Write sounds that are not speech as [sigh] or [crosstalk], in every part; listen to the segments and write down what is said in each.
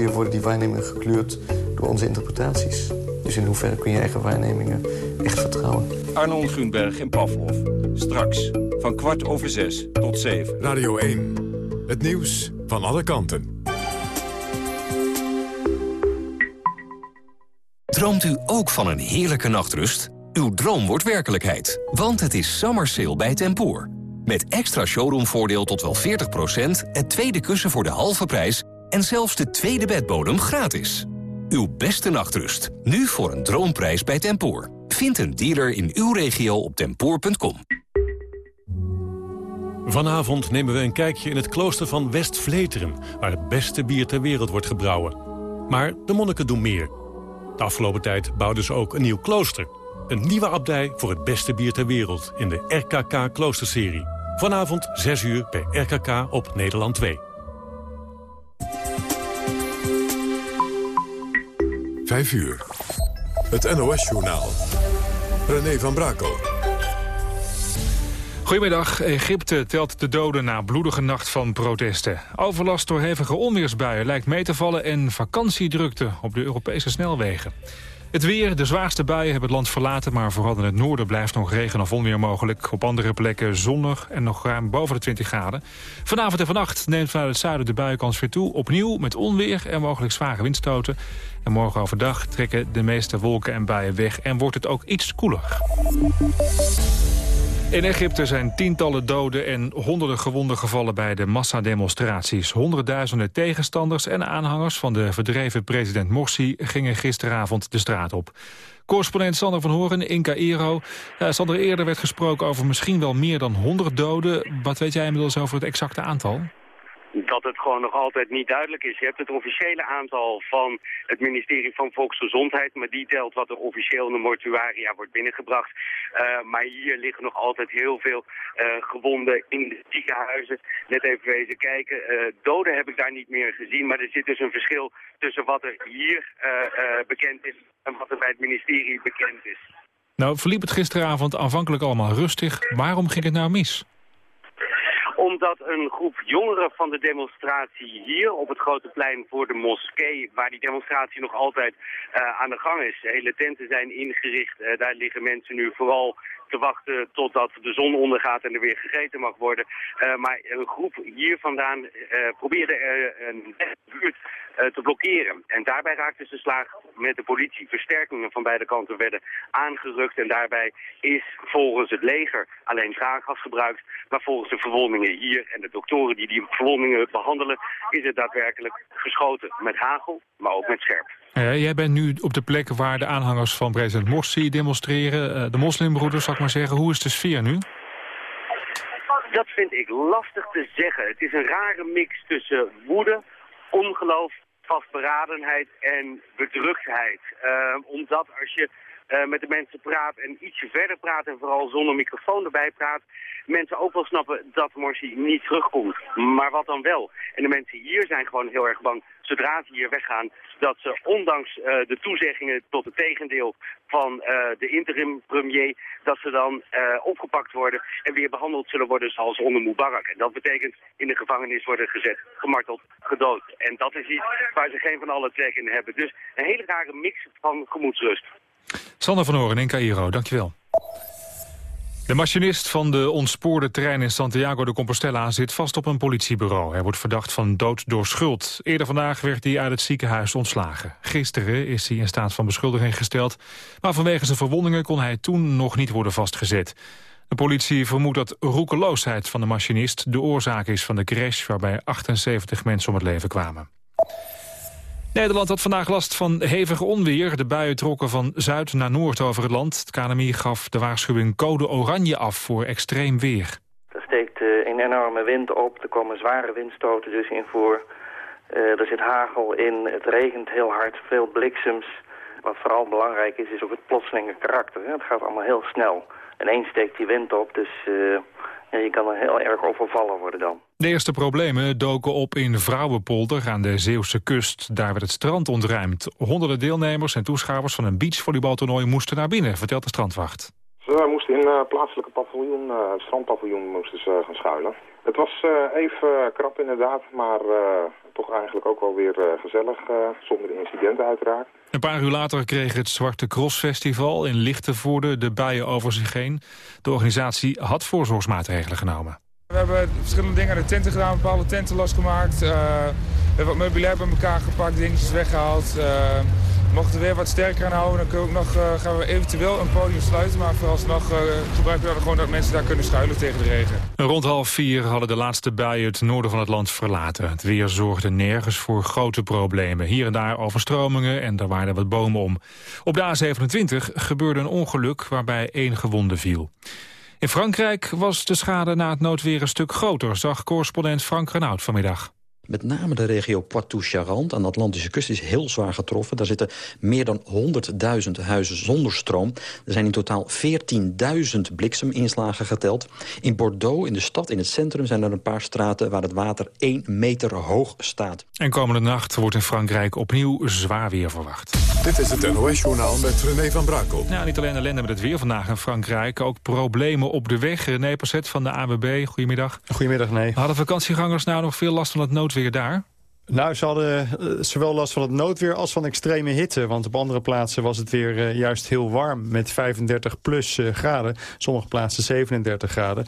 Hier worden die waarnemingen gekleurd door onze interpretaties. Dus in hoeverre kun je eigen waarnemingen echt vertrouwen? Arnold Grunberg en Pavlov. Straks van kwart over zes tot zeven. Radio 1. Het nieuws van alle kanten. Droomt u ook van een heerlijke nachtrust? Uw droom wordt werkelijkheid, want het is summer sale bij Tempoor. Met extra showroomvoordeel tot wel 40%, het tweede kussen voor de halve prijs... en zelfs de tweede bedbodem gratis. Uw beste nachtrust, nu voor een droomprijs bij Tempoor. Vind een dealer in uw regio op tempoor.com. Vanavond nemen we een kijkje in het klooster van West-Vleteren... waar het beste bier ter wereld wordt gebrouwen. Maar de monniken doen meer. De afgelopen tijd bouwden ze ook een nieuw klooster. Een nieuwe abdij voor het beste bier ter wereld... in de RKK Kloosterserie. Vanavond 6 uur bij RKK op Nederland 2. 5 uur. Het NOS-journaal. René van Brakel. Goedemiddag. Egypte telt de doden na bloedige nacht van protesten. Overlast door hevige onweersbuien lijkt mee te vallen... en vakantiedrukte op de Europese snelwegen. Het weer, de zwaarste buien hebben het land verlaten... maar vooral in het noorden blijft nog regen of onweer mogelijk. Op andere plekken zonnig en nog ruim boven de 20 graden. Vanavond en vannacht neemt vanuit het zuiden de buienkans weer toe. Opnieuw met onweer en mogelijk zware windstoten. En morgen overdag trekken de meeste wolken en buien weg... en wordt het ook iets koeler. In Egypte zijn tientallen doden en honderden gewonden gevallen bij de massademonstraties. Honderdduizenden tegenstanders en aanhangers van de verdreven president Morsi gingen gisteravond de straat op. Correspondent Sander van Horen in Cairo. Uh, Sander, eerder werd gesproken over misschien wel meer dan 100 doden. Wat weet jij inmiddels over het exacte aantal? Dat het gewoon nog altijd niet duidelijk is. Je hebt het officiële aantal van het ministerie van Volksgezondheid, maar die telt wat er officieel in de mortuaria wordt binnengebracht. Uh, maar hier liggen nog altijd heel veel uh, gewonden in de ziekenhuizen. Net even wezen kijken. Uh, doden heb ik daar niet meer gezien, maar er zit dus een verschil tussen wat er hier bekend is en wat er bij het ministerie bekend is. Nou, verliep het gisteravond aanvankelijk allemaal rustig. Waarom ging het nou mis? Omdat een groep jongeren van de demonstratie hier op het grote plein voor de moskee, waar die demonstratie nog altijd uh, aan de gang is. Hele tenten zijn ingericht. Uh, daar liggen mensen nu vooral te wachten totdat de zon ondergaat en er weer gegeten mag worden. Uh, maar een groep hier vandaan uh, probeerde uh, een buurt te blokkeren. En daarbij raakten ze slaag met de politie. Versterkingen van beide kanten werden aangerukt en daarbij is volgens het leger alleen traangas gebruikt. Maar volgens de verwondingen hier en de doktoren die die verwondingen behandelen, is het daadwerkelijk geschoten met hagel, maar ook met scherp. Uh, jij bent nu op de plek waar de aanhangers van president Morsi demonstreren. Uh, de moslimbroeders, zal ik maar zeggen. Hoe is de sfeer nu? Dat vind ik lastig te zeggen. Het is een rare mix tussen woede, ongeloof, vastberadenheid en bedruktheid. Uh, omdat als je uh, met de mensen praat en ietsje verder praat en vooral zonder microfoon erbij praat, mensen ook wel snappen dat Morsi niet terugkomt. Maar wat dan wel? En de mensen hier zijn gewoon heel erg bang, zodra ze hier weggaan, dat ze ondanks uh, de toezeggingen tot het tegendeel van uh, de interim premier, dat ze dan opgepakt worden en weer behandeld zullen worden zoals onder Mubarak. En dat betekent in de gevangenis worden gezet, gemarteld, gedood. En dat is iets waar ze geen van alle trek in hebben. Dus een hele rare mix van gemoedsrust. Sander van Horen in Cairo, dankjewel. De machinist van de ontspoorde trein in Santiago de Compostela zit vast op een politiebureau. Hij wordt verdacht van dood door schuld. Eerder vandaag werd hij uit het ziekenhuis ontslagen. Gisteren is hij in staat van beschuldiging gesteld. Maar vanwege zijn verwondingen kon hij toen nog niet worden vastgezet. De politie vermoedt dat roekeloosheid van de machinist de oorzaak is van de crash... waarbij 78 mensen om het leven kwamen. Nederland had vandaag last van hevige onweer. De buien trokken van zuid naar noord over het land. Het KNMI gaf de waarschuwing code oranje af voor extreem weer. Er steekt uh, een enorme wind op, er komen zware windstoten dus in voor. Uh, er zit hagel in, het regent heel hard, veel bliksems. Wat vooral belangrijk is, is ook het plotselinge karakter. Het gaat allemaal heel snel. Ineens steekt die wind op, dus uh, ja, je kan er heel erg overvallen worden dan. De eerste problemen doken op in Vrouwenpolder aan de Zeeuwse kust. Daar werd het strand ontruimd. Honderden deelnemers en toeschouwers van een beachvolleybaltoernooi moesten naar binnen, vertelt de strandwacht. Ze moesten in uh, plaatselijke paviljoen, uh, strandpaviljoen moesten ze gaan schuilen. Het was even krap inderdaad, maar toch eigenlijk ook wel weer gezellig, zonder incidenten uiteraard. Een paar uur later kreeg het Zwarte Cross Festival in Lichtenvoorde de buien over zich heen. De organisatie had voorzorgsmaatregelen genomen. We hebben verschillende dingen aan de tenten gedaan, bepaalde tenten losgemaakt. Uh, we hebben wat meubilair bij elkaar gepakt, dingetjes weggehaald. Mochten we weer wat sterker aanhouden, dan kunnen we ook nog, uh, gaan we eventueel een podium sluiten. Maar vooralsnog uh, gebruiken we dan gewoon dat mensen daar kunnen schuilen tegen de regen. Rond half vier hadden de laatste buien het noorden van het land verlaten. Het weer zorgde nergens voor grote problemen. Hier en daar overstromingen en er waren wat bomen om. Op de A27 gebeurde een ongeluk waarbij één gewonde viel. In Frankrijk was de schade na het noodweer een stuk groter... zag correspondent Frank Renaud vanmiddag. Met name de regio Poitou-Charentes aan de Atlantische kust is heel zwaar getroffen. Daar zitten meer dan 100.000 huizen zonder stroom. Er zijn in totaal 14.000 blikseminslagen geteld. In Bordeaux, in de stad, in het centrum, zijn er een paar straten... waar het water 1 meter hoog staat. En komende nacht wordt in Frankrijk opnieuw zwaar weer verwacht. Dit is het NOS-journaal met René van Brakel. Ja, niet alleen ellende met het weer vandaag in Frankrijk... ook problemen op de weg. René Passet van de AWB, goedemiddag. Goedemiddag, nee. Hadden vakantiegangers nou nog veel last van het nood weer daar? Nou, ze hadden eh, zowel last van het noodweer als van extreme hitte. Want op andere plaatsen was het weer uh, juist heel warm met 35 plus uh, graden. Sommige plaatsen 37 graden.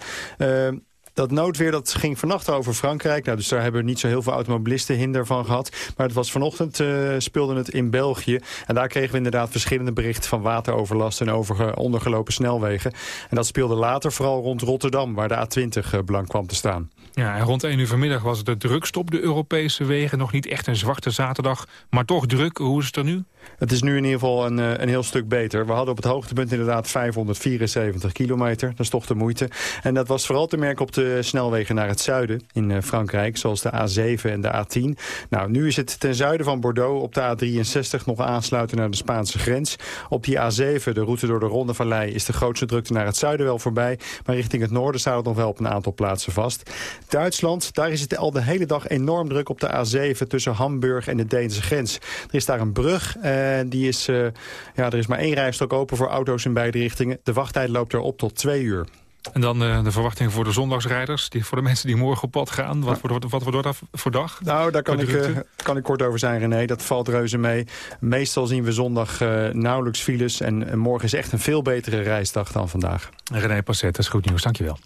Dat noodweer dat ging vannacht over Frankrijk. Nou, dus daar hebben niet zo heel veel automobilisten hinder van gehad. Maar het was vanochtend uh, speelde het in België. En daar kregen we inderdaad verschillende berichten van wateroverlast en over ondergelopen snelwegen. En dat speelde later vooral rond Rotterdam, waar de A20 blank kwam te staan. Ja, en rond 1 uur vanmiddag was het de drukst op de Europese wegen. Nog niet echt een zwarte zaterdag, maar toch druk. Hoe is het er nu? Het is nu in ieder geval een, een heel stuk beter. We hadden op het hoogtepunt inderdaad 574 kilometer. Dat is toch de moeite. En dat was vooral te merken op de snelwegen naar het zuiden in Frankrijk. Zoals de A7 en de A10. Nou, nu is het ten zuiden van Bordeaux op de A63 nog aansluiten naar de Spaanse grens. Op die A7, de route door de Ronnevallei, is de grootste drukte naar het zuiden wel voorbij. Maar richting het noorden staat het nog wel op een aantal plaatsen vast. Duitsland, daar is het al de hele dag enorm druk op de A7 tussen Hamburg en de Deense grens. Er is daar een brug en die is, ja, er is maar één rijstok open voor auto's in beide richtingen. De wachttijd loopt erop tot twee uur. En dan uh, de verwachting voor de zondagsrijders, die, voor de mensen die morgen op pad gaan. Wat, ja. wordt, wat wordt dat voor dag? Nou, daar kan ik, uh, kan ik kort over zijn, René. Dat valt reuze mee. Meestal zien we zondag uh, nauwelijks files. En, en morgen is echt een veel betere reisdag dan vandaag. René Passet, dat is goed nieuws. Dankjewel.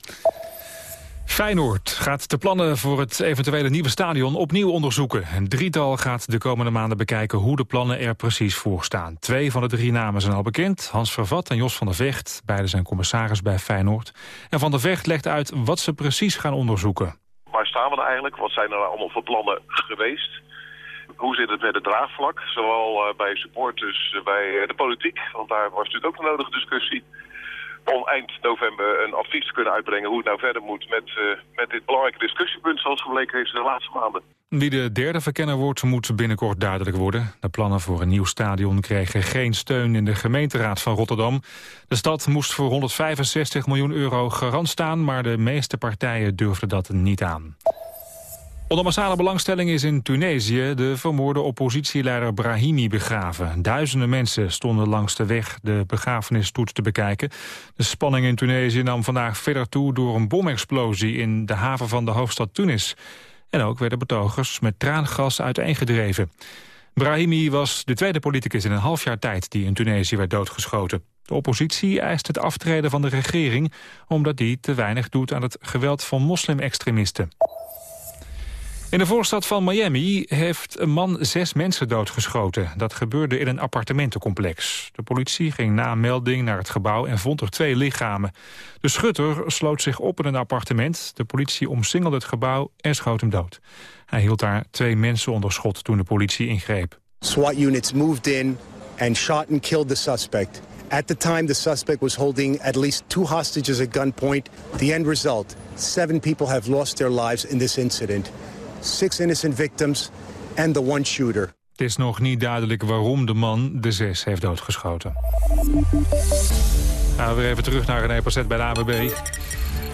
Feyenoord gaat de plannen voor het eventuele nieuwe stadion opnieuw onderzoeken. Een drietal gaat de komende maanden bekijken hoe de plannen er precies voor staan. Twee van de drie namen zijn al bekend, Hans Vervat en Jos van der Vecht. Beide zijn commissaris bij Feyenoord. En Van der Vecht legt uit wat ze precies gaan onderzoeken. Waar staan we nou eigenlijk? Wat zijn er allemaal voor plannen geweest? Hoe zit het met het draagvlak? Zowel bij supporters, bij de politiek, want daar was natuurlijk ook een nodige discussie om eind november een advies te kunnen uitbrengen hoe het nou verder moet met, uh, met dit belangrijke discussiepunt zoals gebleken heeft de laatste maanden. Wie de derde verkenner wordt moet binnenkort duidelijk worden. De plannen voor een nieuw stadion kregen geen steun in de gemeenteraad van Rotterdam. De stad moest voor 165 miljoen euro garant staan, maar de meeste partijen durfden dat niet aan. Onder massale belangstelling is in Tunesië de vermoorde oppositieleider Brahimi begraven. Duizenden mensen stonden langs de weg de begrafenistoets te bekijken. De spanning in Tunesië nam vandaag verder toe door een bomexplosie in de haven van de hoofdstad Tunis. En ook werden betogers met traangas uiteengedreven. Brahimi was de tweede politicus in een half jaar tijd die in Tunesië werd doodgeschoten. De oppositie eist het aftreden van de regering omdat die te weinig doet aan het geweld van moslimextremisten. In de voorstad van Miami heeft een man zes mensen doodgeschoten. Dat gebeurde in een appartementencomplex. De politie ging na melding naar het gebouw en vond er twee lichamen. De schutter sloot zich op in een appartement. De politie omsingelde het gebouw en schoot hem dood. Hij hield daar twee mensen onder schot toen de politie ingreep. SWAT units moved in and shot and killed the suspect. At the time, the suspect was holding at least two hostages at gunpoint. The end result, seven people have lost their lives in this incident six innocent victims and the one shooter. Het is nog niet duidelijk waarom de man de zes heeft doodgeschoten. Gaan we weer even terug naar René Passet bij de AWB.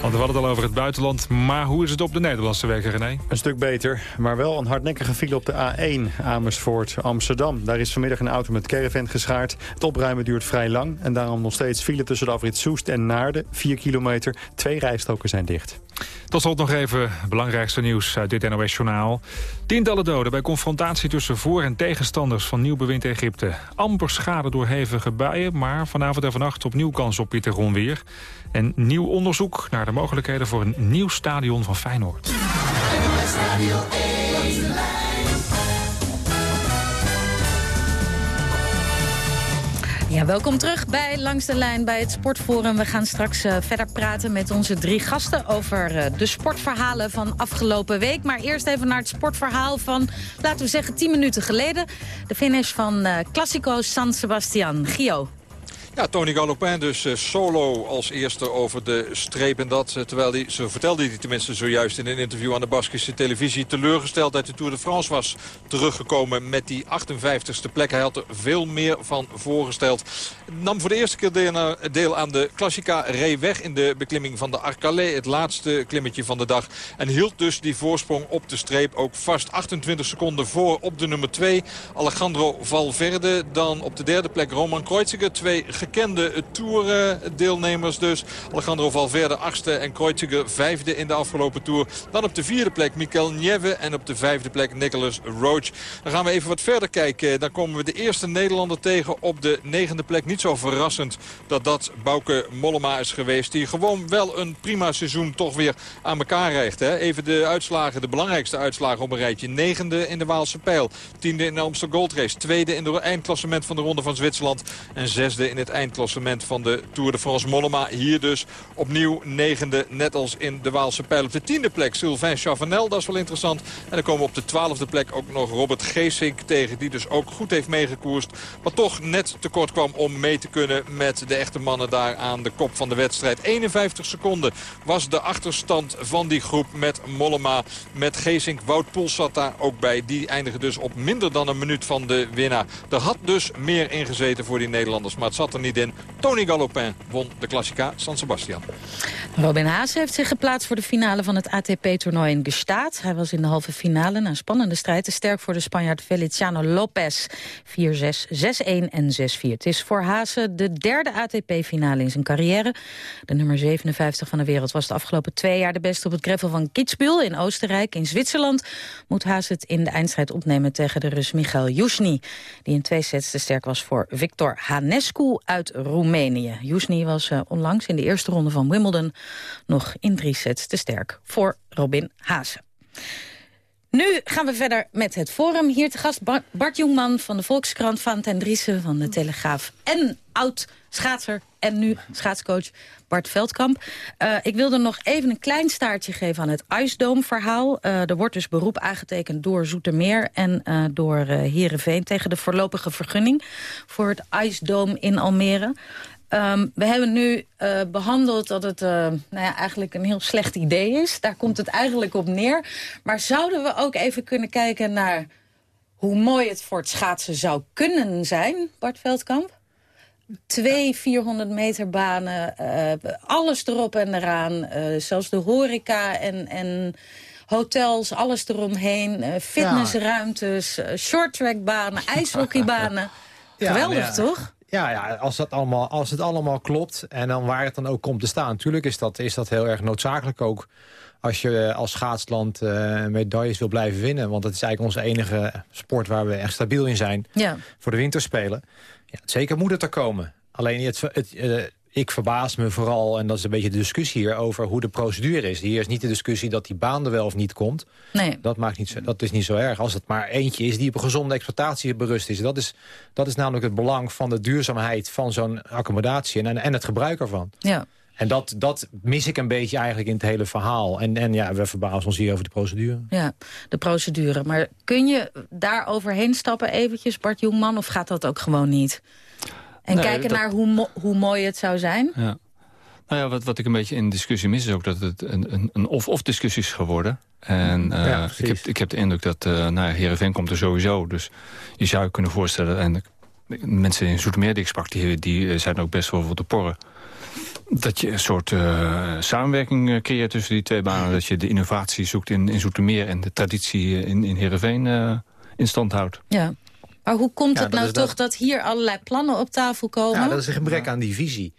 Want we hadden het al over het buitenland. Maar hoe is het op de Nederlandse wegen, René? Een stuk beter, maar wel een hardnekkige file op de A1 Amersfoort Amsterdam. Daar is vanmiddag een auto met caravan geschaard. Het opruimen duurt vrij lang en daarom nog steeds file tussen de afrit Soest en Naarden. 4 kilometer, twee rijstroken zijn dicht. Tot slot nog even het belangrijkste nieuws uit dit NOS-journaal. Tientallen doden bij confrontatie tussen voor- en tegenstanders van nieuw bewind Egypte. Amper schade door hevige buien, maar vanavond en vannacht opnieuw kans op pittig onweer. En nieuw onderzoek naar de mogelijkheden voor een nieuw stadion van Feyenoord. Ja, welkom terug bij Langs de Lijn bij het Sportforum. We gaan straks uh, verder praten met onze drie gasten over uh, de sportverhalen van afgelopen week. Maar eerst even naar het sportverhaal van, laten we zeggen, 10 minuten geleden. De finish van uh, Classico San Sebastian. Gio. Ja, Tony Galopin dus uh, solo als eerste over de streep. En dat uh, terwijl hij, zo vertelde hij tenminste zojuist in een interview aan de Baskische televisie... teleurgesteld uit de Tour de France was teruggekomen met die 58ste plek. Hij had er veel meer van voorgesteld. Nam voor de eerste keer deel, aan de Classica, reed in de beklimming van de Arcalais. Het laatste klimmetje van de dag. En hield dus die voorsprong op de streep ook vast. 28 seconden voor op de nummer 2. Alejandro Valverde. Dan op de derde plek Roman Kreuziger. Twee gekende Tour-deelnemers dus. Alejandro Valverde achtste en Kreuziger vijfde in de afgelopen Tour. Dan op de vierde plek Mikel Nieve en op de vijfde plek Nicholas Roach. Dan gaan we even wat verder kijken. Dan komen we de eerste Nederlander tegen op de negende plek. Zo verrassend dat dat Bouke Mollema is geweest. Die gewoon wel een prima seizoen toch weer aan elkaar rijgt. Hè? Even de uitslagen, de belangrijkste uitslagen op een rijtje. Negende in de Waalse Pijl. Tiende in de Amsterdam Gold Race. Tweede in het eindklassement van de Ronde van Zwitserland. En zesde in het eindklassement van de Tour de France Mollema. Hier dus opnieuw negende, net als in de Waalse pijl. Op de tiende plek Sylvain Chavanel, dat is wel interessant. En dan komen we op de twaalfde plek ook nog Robert Geesink tegen... die dus ook goed heeft meegekoerst. Maar toch net tekort kwam om te kunnen met de echte mannen daar aan de kop van de wedstrijd. 51 seconden was de achterstand van die groep met Mollema. Met Geesink, Wout Poels zat daar ook bij. Die eindigde dus op minder dan een minuut van de winnaar. Er had dus meer ingezeten voor die Nederlanders, maar het zat er niet in. Tony Galopin won de Classica San Sebastian. Robin Haas heeft zich geplaatst voor de finale van het ATP-toernooi in Gstaad. Hij was in de halve finale na een spannende strijd te sterk voor de Spanjaard Feliciano Lopez. 4-6, 6-1 en 6-4. Het is voor Haase de derde ATP-finale in zijn carrière. De nummer 57 van de wereld was de afgelopen twee jaar de beste op het gravel van Kitzbühel in Oostenrijk. In Zwitserland moet Haas het in de eindstrijd opnemen tegen de Rus Michael Jusny, die in twee sets te sterk was voor Victor Hanescu uit Roemenië. Jusny was uh, onlangs in de eerste ronde van Wimbledon nog in drie sets te sterk voor Robin Haase. Nu gaan we verder met het forum. Hier te gast Bart Jongman van de Volkskrant, Van ten Driessen van de Telegraaf... en oud-schaatser en nu schaatscoach Bart Veldkamp. Uh, ik wilde nog even een klein staartje geven aan het IJsdoom-verhaal. Uh, er wordt dus beroep aangetekend door Zoetermeer en uh, door Heerenveen... tegen de voorlopige vergunning voor het IJsdoom in Almere. Um, we hebben nu uh, behandeld dat het uh, nou ja, eigenlijk een heel slecht idee is. Daar komt het eigenlijk op neer. Maar zouden we ook even kunnen kijken naar hoe mooi het voor het schaatsen zou kunnen zijn, Bart Veldkamp? Twee 400 meter banen, uh, alles erop en eraan. zelfs de horeca en... en hotels, alles eromheen, fitnessruimtes, shorttrackbanen, [laughs] ijshockeybanen. Ja, Geweldig, ja. toch? Ja, ja als, dat allemaal, als het allemaal klopt en dan waar het dan ook komt te staan. Natuurlijk is dat, is dat heel erg noodzakelijk ook als je als schaatsland uh, medailles wil blijven winnen. Want dat is eigenlijk onze enige sport waar we echt stabiel in zijn ja. voor de winterspelen. Ja, zeker moet het er komen. Alleen het, het, uh, ik verbaas me vooral, en dat is een beetje de discussie hier... over hoe de procedure is. Hier is niet de discussie dat die baan er wel of niet komt. Nee. Dat, maakt niet zo, dat is niet zo erg. Als het maar eentje is die op een gezonde exploitatie berust is. Dat is, dat is namelijk het belang van de duurzaamheid van zo'n accommodatie... En, en het gebruik ervan. Ja. En dat, dat mis ik een beetje eigenlijk in het hele verhaal. En, en ja, we verbazen ons hier over de procedure. Ja, de procedure. Maar kun je daar overheen stappen eventjes, Bart Jongman? Of gaat dat ook gewoon niet? En nee, kijken dat... naar hoe, mo hoe mooi het zou zijn? Ja. Nou ja, wat, wat ik een beetje in discussie mis is ook dat het een, een of-of discussie is geworden. En uh, ja, ik, heb, ik heb de indruk dat, uh, nou ja, Heerenveen komt er sowieso. Dus je zou je kunnen voorstellen, en mensen in Zoetermeer die ik sprak, die, die zijn ook best wel voor de porren. Dat je een soort uh, samenwerking creëert tussen die twee banen. Dat je de innovatie zoekt in, in Zoetermeer en de traditie in, in Heerenveen in stand houdt. Ja. Maar hoe komt ja, het nou toch dat... dat hier allerlei plannen op tafel komen? Ja, dat is een gebrek aan die visie.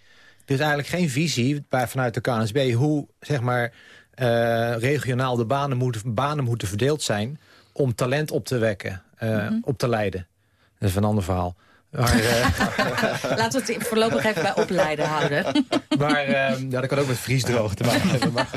Er is eigenlijk geen visie bij, vanuit de KNSB hoe zeg maar, eh, regionaal de banen moeten, banen moeten verdeeld zijn... om talent op te wekken, eh, Mhm. op te leiden. Dat is een ander verhaal. Maar, [laughs] eh, Laten we het voorlopig even bij opleiden houden. [laughs] maar eh, ja, dat kan ook met vriesdroog te maken hebben. [laughs] Maar,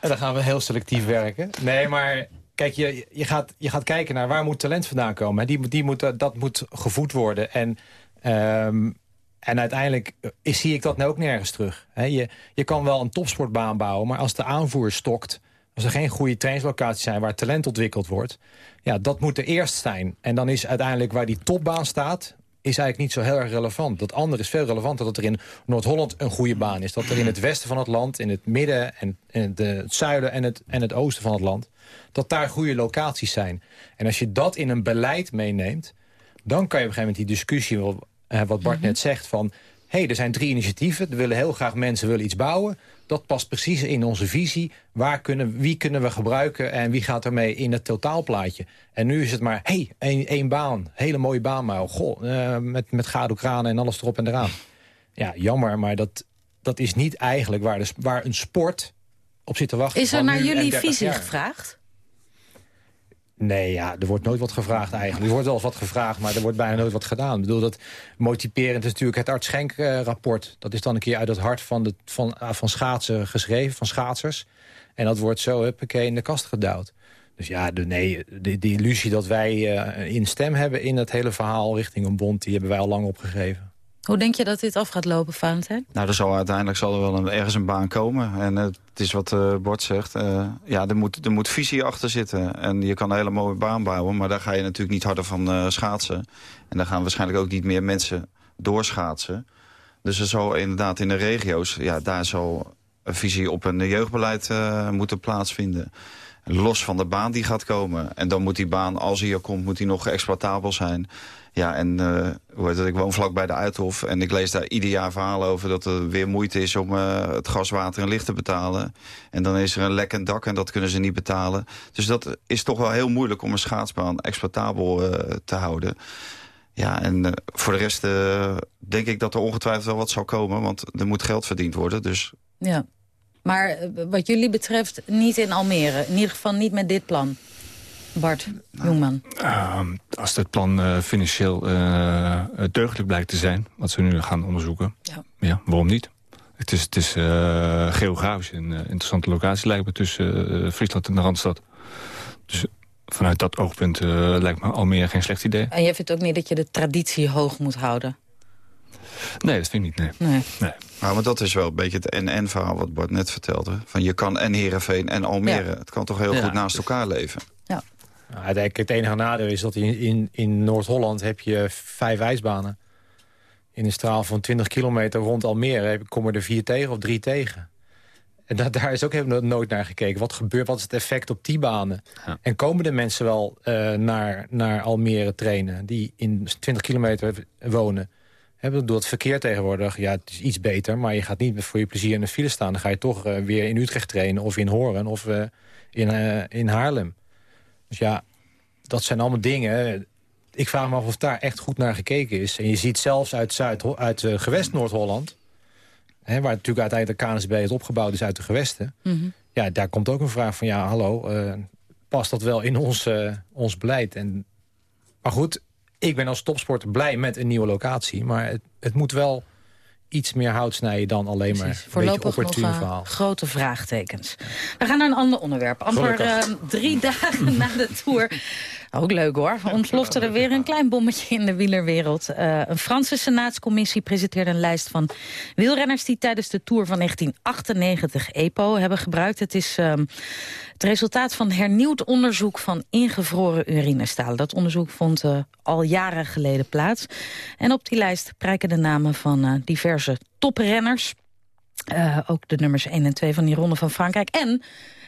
en dan gaan we heel selectief werken. Nee, maar kijk, je, je, gaat, je gaat kijken naar waar moet talent vandaan komen. Die, die moet, eh, dat moet gevoed worden. En, ehm, en uiteindelijk eh, zie ik dat nou ook nergens terug. je, je kan wel een topsportbaan bouwen, maar als de aanvoer stokt... als er geen goede trainingslocaties zijn waar talent ontwikkeld wordt... ja, dat moet er eerst zijn. En dan is uiteindelijk waar die topbaan staat is eigenlijk niet zo heel erg relevant. Dat andere is veel relevanter dat er in Noord-Holland een goede baan is. Dat er in het westen van het land, in het midden en in het, eh, het zuiden en het, en het oosten van het land... dat daar goede locaties zijn. En als je dat in een beleid meeneemt... dan kan je op een gegeven moment die discussie, wat Bart net zegt... van hey, er zijn drie initiatieven, er willen heel graag mensen willen iets bouwen... Dat past precies in onze visie. Waar kunnen, wie kunnen we gebruiken en wie gaat ermee in het totaalplaatje? En nu is het maar, hé, hey, één, baan. Hele mooie baan, maar goh, eh, met, met gadoekranen en alles erop en eraan. Ja, jammer, maar dat, dat is niet eigenlijk waar, de, waar een sport op zit te wachten. Is er naar jullie 30 visie gevraagd? Nee, ja, er wordt nooit wat gevraagd eigenlijk. Er wordt wel eens wat gevraagd, maar er wordt bijna nooit wat gedaan. Ik bedoel, dat motiverend is natuurlijk het Art Schenk-rapport. dat is dan een keer uit het hart van, de, van, ah, van schaatsen geschreven, van schaatsers. En dat wordt zo, huppakee, in de kast gedouwd. Dus ja, de, nee, de, illusie dat wij eh in stem hebben in het hele verhaal richting een bond... die hebben wij al lang opgegeven. Hoe denk je dat dit af gaat lopen, Valentijn? Nou, er zal uiteindelijk zal er wel ergens een baan komen. En eh, het is wat eh Bart zegt. eh, ja, er moet, er moet visie achter zitten. En je kan een hele mooie baan bouwen. Maar daar ga je natuurlijk niet harder van schaatsen. En daar gaan waarschijnlijk ook niet meer mensen doorschaatsen. Dus er zal inderdaad in de regio's... Ja, daar zal een visie op een jeugdbeleid eh, moeten plaatsvinden. Los van de baan die gaat komen. En dan moet die baan, als hij er komt, moet die nog exploitabel zijn. Ja, en eh, hoe ik woon vlak bij de Uithof. En ik lees daar ieder jaar verhalen over dat er weer moeite is om eh, het gas, water en licht te betalen. En dan is er een lekkend dak en dat kunnen ze niet betalen. Dus dat is toch wel heel moeilijk om een schaatsbaan exploitabel te houden. Ja, en voor de rest denk ik dat er ongetwijfeld wel wat zal komen. Want er moet geld verdiend worden, dus Ja. Maar eh, wat jullie betreft niet in Almere. In ieder geval niet met dit plan. Bart Jongman. Ehm, als het plan eh, financieel eh, deugdelijk blijkt te zijn, wat ze nu gaan onderzoeken, ja. waarom niet? Het is, het is geografisch een interessante locatie, lijkt me, tussen Friesland en de Randstad. Dus vanuit dat oogpunt lijkt me Almere geen slecht idee. En jij vindt ook niet dat je de traditie hoog moet houden? Nee, dat vind ik niet, nee. Nee. nee. Nou, maar dat is wel een beetje het en-en-verhaal wat Bart net vertelde. Van je kan en Heerenveen en Almere. Ja. Het kan toch heel Ja, goed naast elkaar leven. Ja. Nou, het enige nadeel is dat in, in, in Noord-Holland heb je vijf ijsbanen. In een straal van 20 kilometer rond Almere heb- komen er vier tegen of drie tegen. En dat, daar is ook helemaal nooit naar gekeken. Wat gebeurt, wat is het effect op die banen? En komen de mensen wel eh, naar, naar Almere trainen... die in 20 kilometer wonen? Hebben door het verkeer tegenwoordig, ja, het is iets beter... maar je gaat niet voor je plezier in de file staan. Dan ga je toch eh, weer in Utrecht trainen of in Horen of eh, in, eh, in Haarlem. Dus ja, dat zijn allemaal dingen. Ik vraag me af of daar echt goed naar gekeken is. En je ziet zelfs uit, Zuid uit gewest Noord-Holland... waar natuurlijk uiteindelijk de KNSB is opgebouwd is uit de gewesten... ja, daar komt ook een vraag van, ja, hallo, past dat wel in ons, ons beleid? En, maar goed, ik ben als topsporter blij met een nieuwe locatie... maar het, het moet wel iets meer hout snijden dan alleen maar een beetje Voorlopig nog opportun eh, verhaal. grote vraagtekens. We gaan naar een ander onderwerp. Amper eh, drie [laughs] dagen na de Tour. Ook leuk hoor. Ontplofte er weer een klein bommetje in de wielerwereld. Eh, een Franse senaatscommissie presenteerde een lijst van wielrenners... die tijdens de Tour van 1998 EPO hebben gebruikt. Het is ehm, het resultaat van hernieuwd onderzoek van ingevroren urinestalen. Dat onderzoek vond eh, al jaren geleden plaats. En op die lijst prijken de namen van eh, diverse toprenners... Eh, ook de nummers 1 en 2 van die Ronde van Frankrijk. En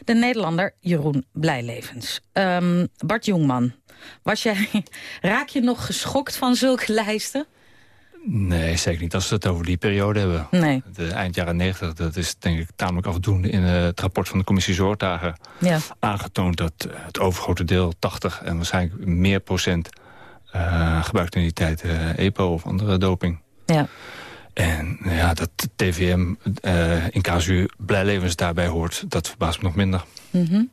de Nederlander Jeroen Blijlevens. Ehm, Bart Jongman, was jij, [laughs] raak je nog geschokt van zulke lijsten? Nee, zeker niet als we het over die periode hebben. Nee. De eind jaren 90, dat is denk ik tamelijk afdoende in eh, het rapport van de commissie Zorgdagen Ja. aangetoond dat het overgrote deel, 80 en waarschijnlijk meer procent, eh gebruikte in die tijd EPO of andere doping. Ja. En ja, dat TVM uh, in casu blijlevens daarbij hoort, dat verbaast me nog minder. Mm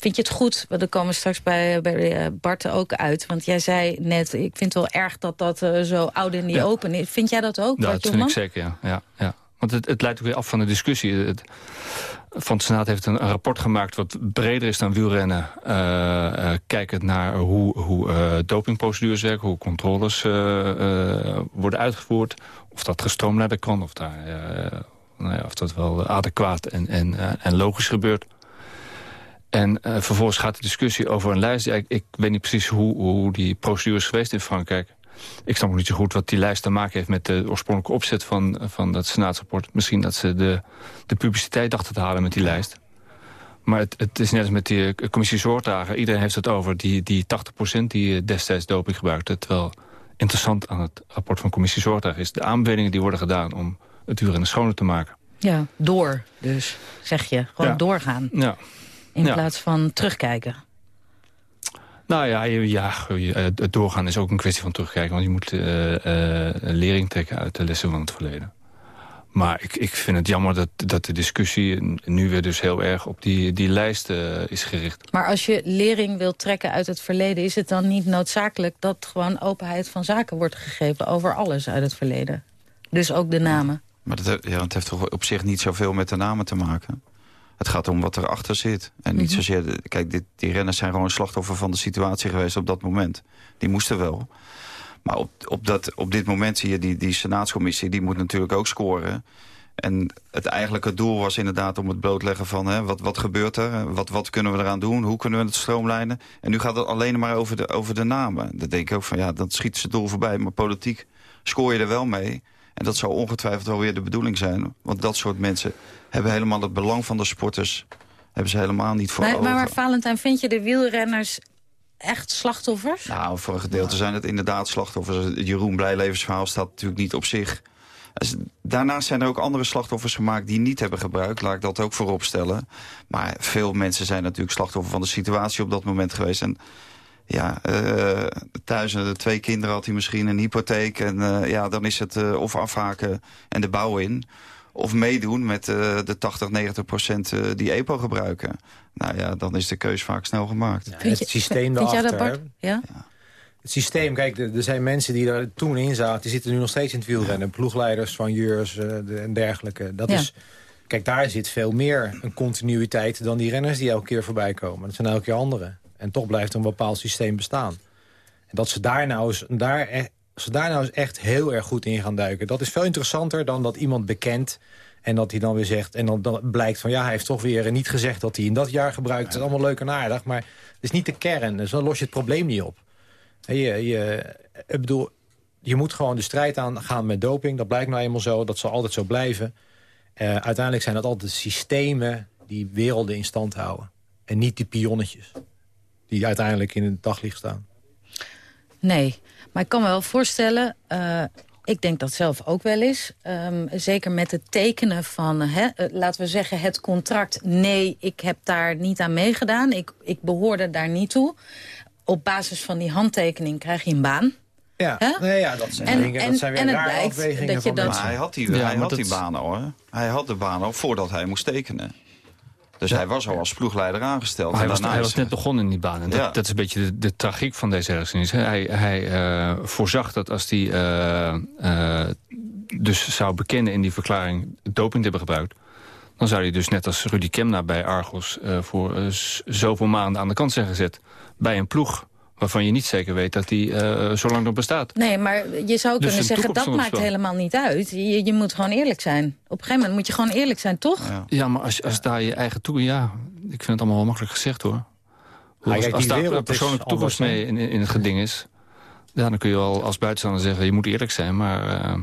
vind je het goed, want dan komen we straks bij, bij Bart ook uit... want jij zei net, ik vind het wel erg dat dat uh, zo oud in die ja. open is. Vind jij dat ook, Ja, Bart dat vind ik zeker, ja. ja, ja. Want het, het leidt ook weer af van de discussie. Het, van de Senaat heeft een, een, rapport gemaakt wat breder is dan wielrennen. Uh, kijkend naar hoe, hoe uh, dopingprocedures werken, hoe controles worden uitgevoerd. Of dat gestroomlijnder kan, of, daar, nou ja, of dat wel adequaat en, en, en logisch gebeurt. En vervolgens gaat de discussie over een lijst. Ik, ik weet niet precies hoe, hoe die procedure is geweest in Frankrijk. Ik snap ook niet zo goed wat die lijst te maken heeft... met de oorspronkelijke opzet van, van dat senaatsrapport. Misschien dat ze de, de publiciteit dachten te halen met die lijst. Maar het, het is net als met die commissie Zorgdrager. Iedereen heeft het over die, die 80% die destijds doping gebruikte. Terwijl interessant aan het rapport van commissie Zorgdrager is... de aanbevelingen die worden gedaan om het uur in de schone te maken. Ja, door dus, zeg je. Gewoon ja. doorgaan. Ja. In ja. plaats van terugkijken. Nou ja, ja, het doorgaan is ook een kwestie van terugkijken. Want je moet uh, uh, lering trekken uit de lessen van het verleden. Maar ik, ik vind het jammer dat, dat de discussie nu weer dus heel erg op die, die lijst uh, is gericht. Maar als je lering wilt trekken uit het verleden... is het dan niet noodzakelijk dat gewoon openheid van zaken wordt gegeven... over alles uit het verleden? Dus ook de namen? Maar dat, ja, het heeft toch op zich niet zoveel met de namen te maken? Het gaat om wat erachter zit. En niet -hmm. zozeer... Kijk, dit, die renners zijn gewoon slachtoffer van de situatie geweest op dat moment. Die moesten wel. Maar op, op, dat, op dit moment zie je die, die senaatscommissie... die moet natuurlijk ook scoren. En het eigenlijke doel was inderdaad om het blootleggen van... Hè, wat, wat gebeurt er? Wat, wat kunnen we eraan doen? Hoe kunnen we het stroomlijnen? En nu gaat het alleen maar over de, over de namen. Dan denk ik ook van, ja, dat schiet ze doel voorbij. Maar politiek scoor je er wel mee... En dat zou ongetwijfeld wel weer de bedoeling zijn. Want dat soort mensen hebben helemaal het belang van de sporters... hebben ze helemaal niet voor maar, ogen. Maar, maar Valentijn, vind je de wielrenners echt slachtoffers? Nou, voor een gedeelte zijn het inderdaad slachtoffers. Jeroen Blijlevensverhaal staat natuurlijk niet op zich. Daarnaast zijn er ook andere slachtoffers gemaakt die niet hebben gebruikt. Laat ik dat ook voorop stellen. Maar veel mensen zijn natuurlijk slachtoffer van de situatie op dat moment geweest. En ja, uh, thuis uh, twee kinderen had hij misschien een hypotheek. En uh, ja, dan is het of afhaken en de bouw in. Of meedoen met de 80, 90 procent die EPO gebruiken. Nou ja, dan is de keus vaak snel gemaakt. Ja, het je, systeem vind daarachter. Jij dat, Bart? Ja? ja? Het systeem, kijk, er zijn mensen die er toen in zaten... die zitten nu nog steeds in het wielrennen. Ploegleiders, soigneurs en dergelijke. Dat is... Kijk, daar zit veel meer een continuïteit dan die renners die elke keer voorbij komen. Dat zijn elke keer anderen. En toch blijft er een bepaald systeem bestaan. En dat ze daar nou eens, daar, e- ze daar nou eens echt heel erg goed in gaan duiken... dat is veel interessanter dan dat iemand bekend... en dat hij dan weer zegt... en dan, blijkt van ja, hij heeft toch weer niet gezegd... dat hij in dat jaar gebruikt. Het is allemaal leuk en aardig, maar het is niet de kern. Dus dan los je het probleem niet op. Je, je, ik bedoel, je moet gewoon de strijd aangaan met doping. Dat blijkt nou eenmaal zo, dat zal altijd zo blijven. Uh, uiteindelijk zijn dat altijd systemen die werelden in stand houden. En niet die pionnetjes die uiteindelijk in het daglicht staan. Nee, maar ik kan me wel voorstellen... Uh, ik denk dat zelf ook wel eens. Um, zeker met het tekenen van, hè, uh, laten we zeggen, het contract. Nee, ik heb daar niet aan meegedaan. Ik, ik behoorde daar niet toe. Op basis van die handtekening krijg je een baan. Ja, nee, ja dat zijn en, dingen, en, dat zijn weer en het rare blijkt afwegingen dat je van dat... Maar hij had die, Ja, hij had dat- die banen hoor. Hij had de banen al voordat hij moest tekenen. Dus hij was al als ploegleider aangesteld. Maar hij was, hij net begonnen in die baan. En dat, Ja. dat is een beetje de, de tragiek van deze hè. Hij, hij eh, voorzag dat als hij eh, eh, dus zou bekennen in die verklaring doping te hebben gebruikt... dan zou hij dus net als Rudy Kemna bij Argos... voor zoveel maanden aan de kant zijn gezet bij een ploeg... waarvan je niet zeker weet dat die eh, zo lang nog bestaat. Nee, maar je zou Dus kunnen zeggen, dat maakt helemaal niet uit. Je, je moet gewoon eerlijk zijn. Op een gegeven moment moet je gewoon eerlijk zijn, toch? Ja, maar als, als daar je eigen toe... Ja, ik vind het allemaal wel makkelijk gezegd, hoor. als als daar persoonlijke toekomst mee in, in het geding is... Ja, dan kun je wel als buitenstaander zeggen... je moet eerlijk zijn, maar... eh,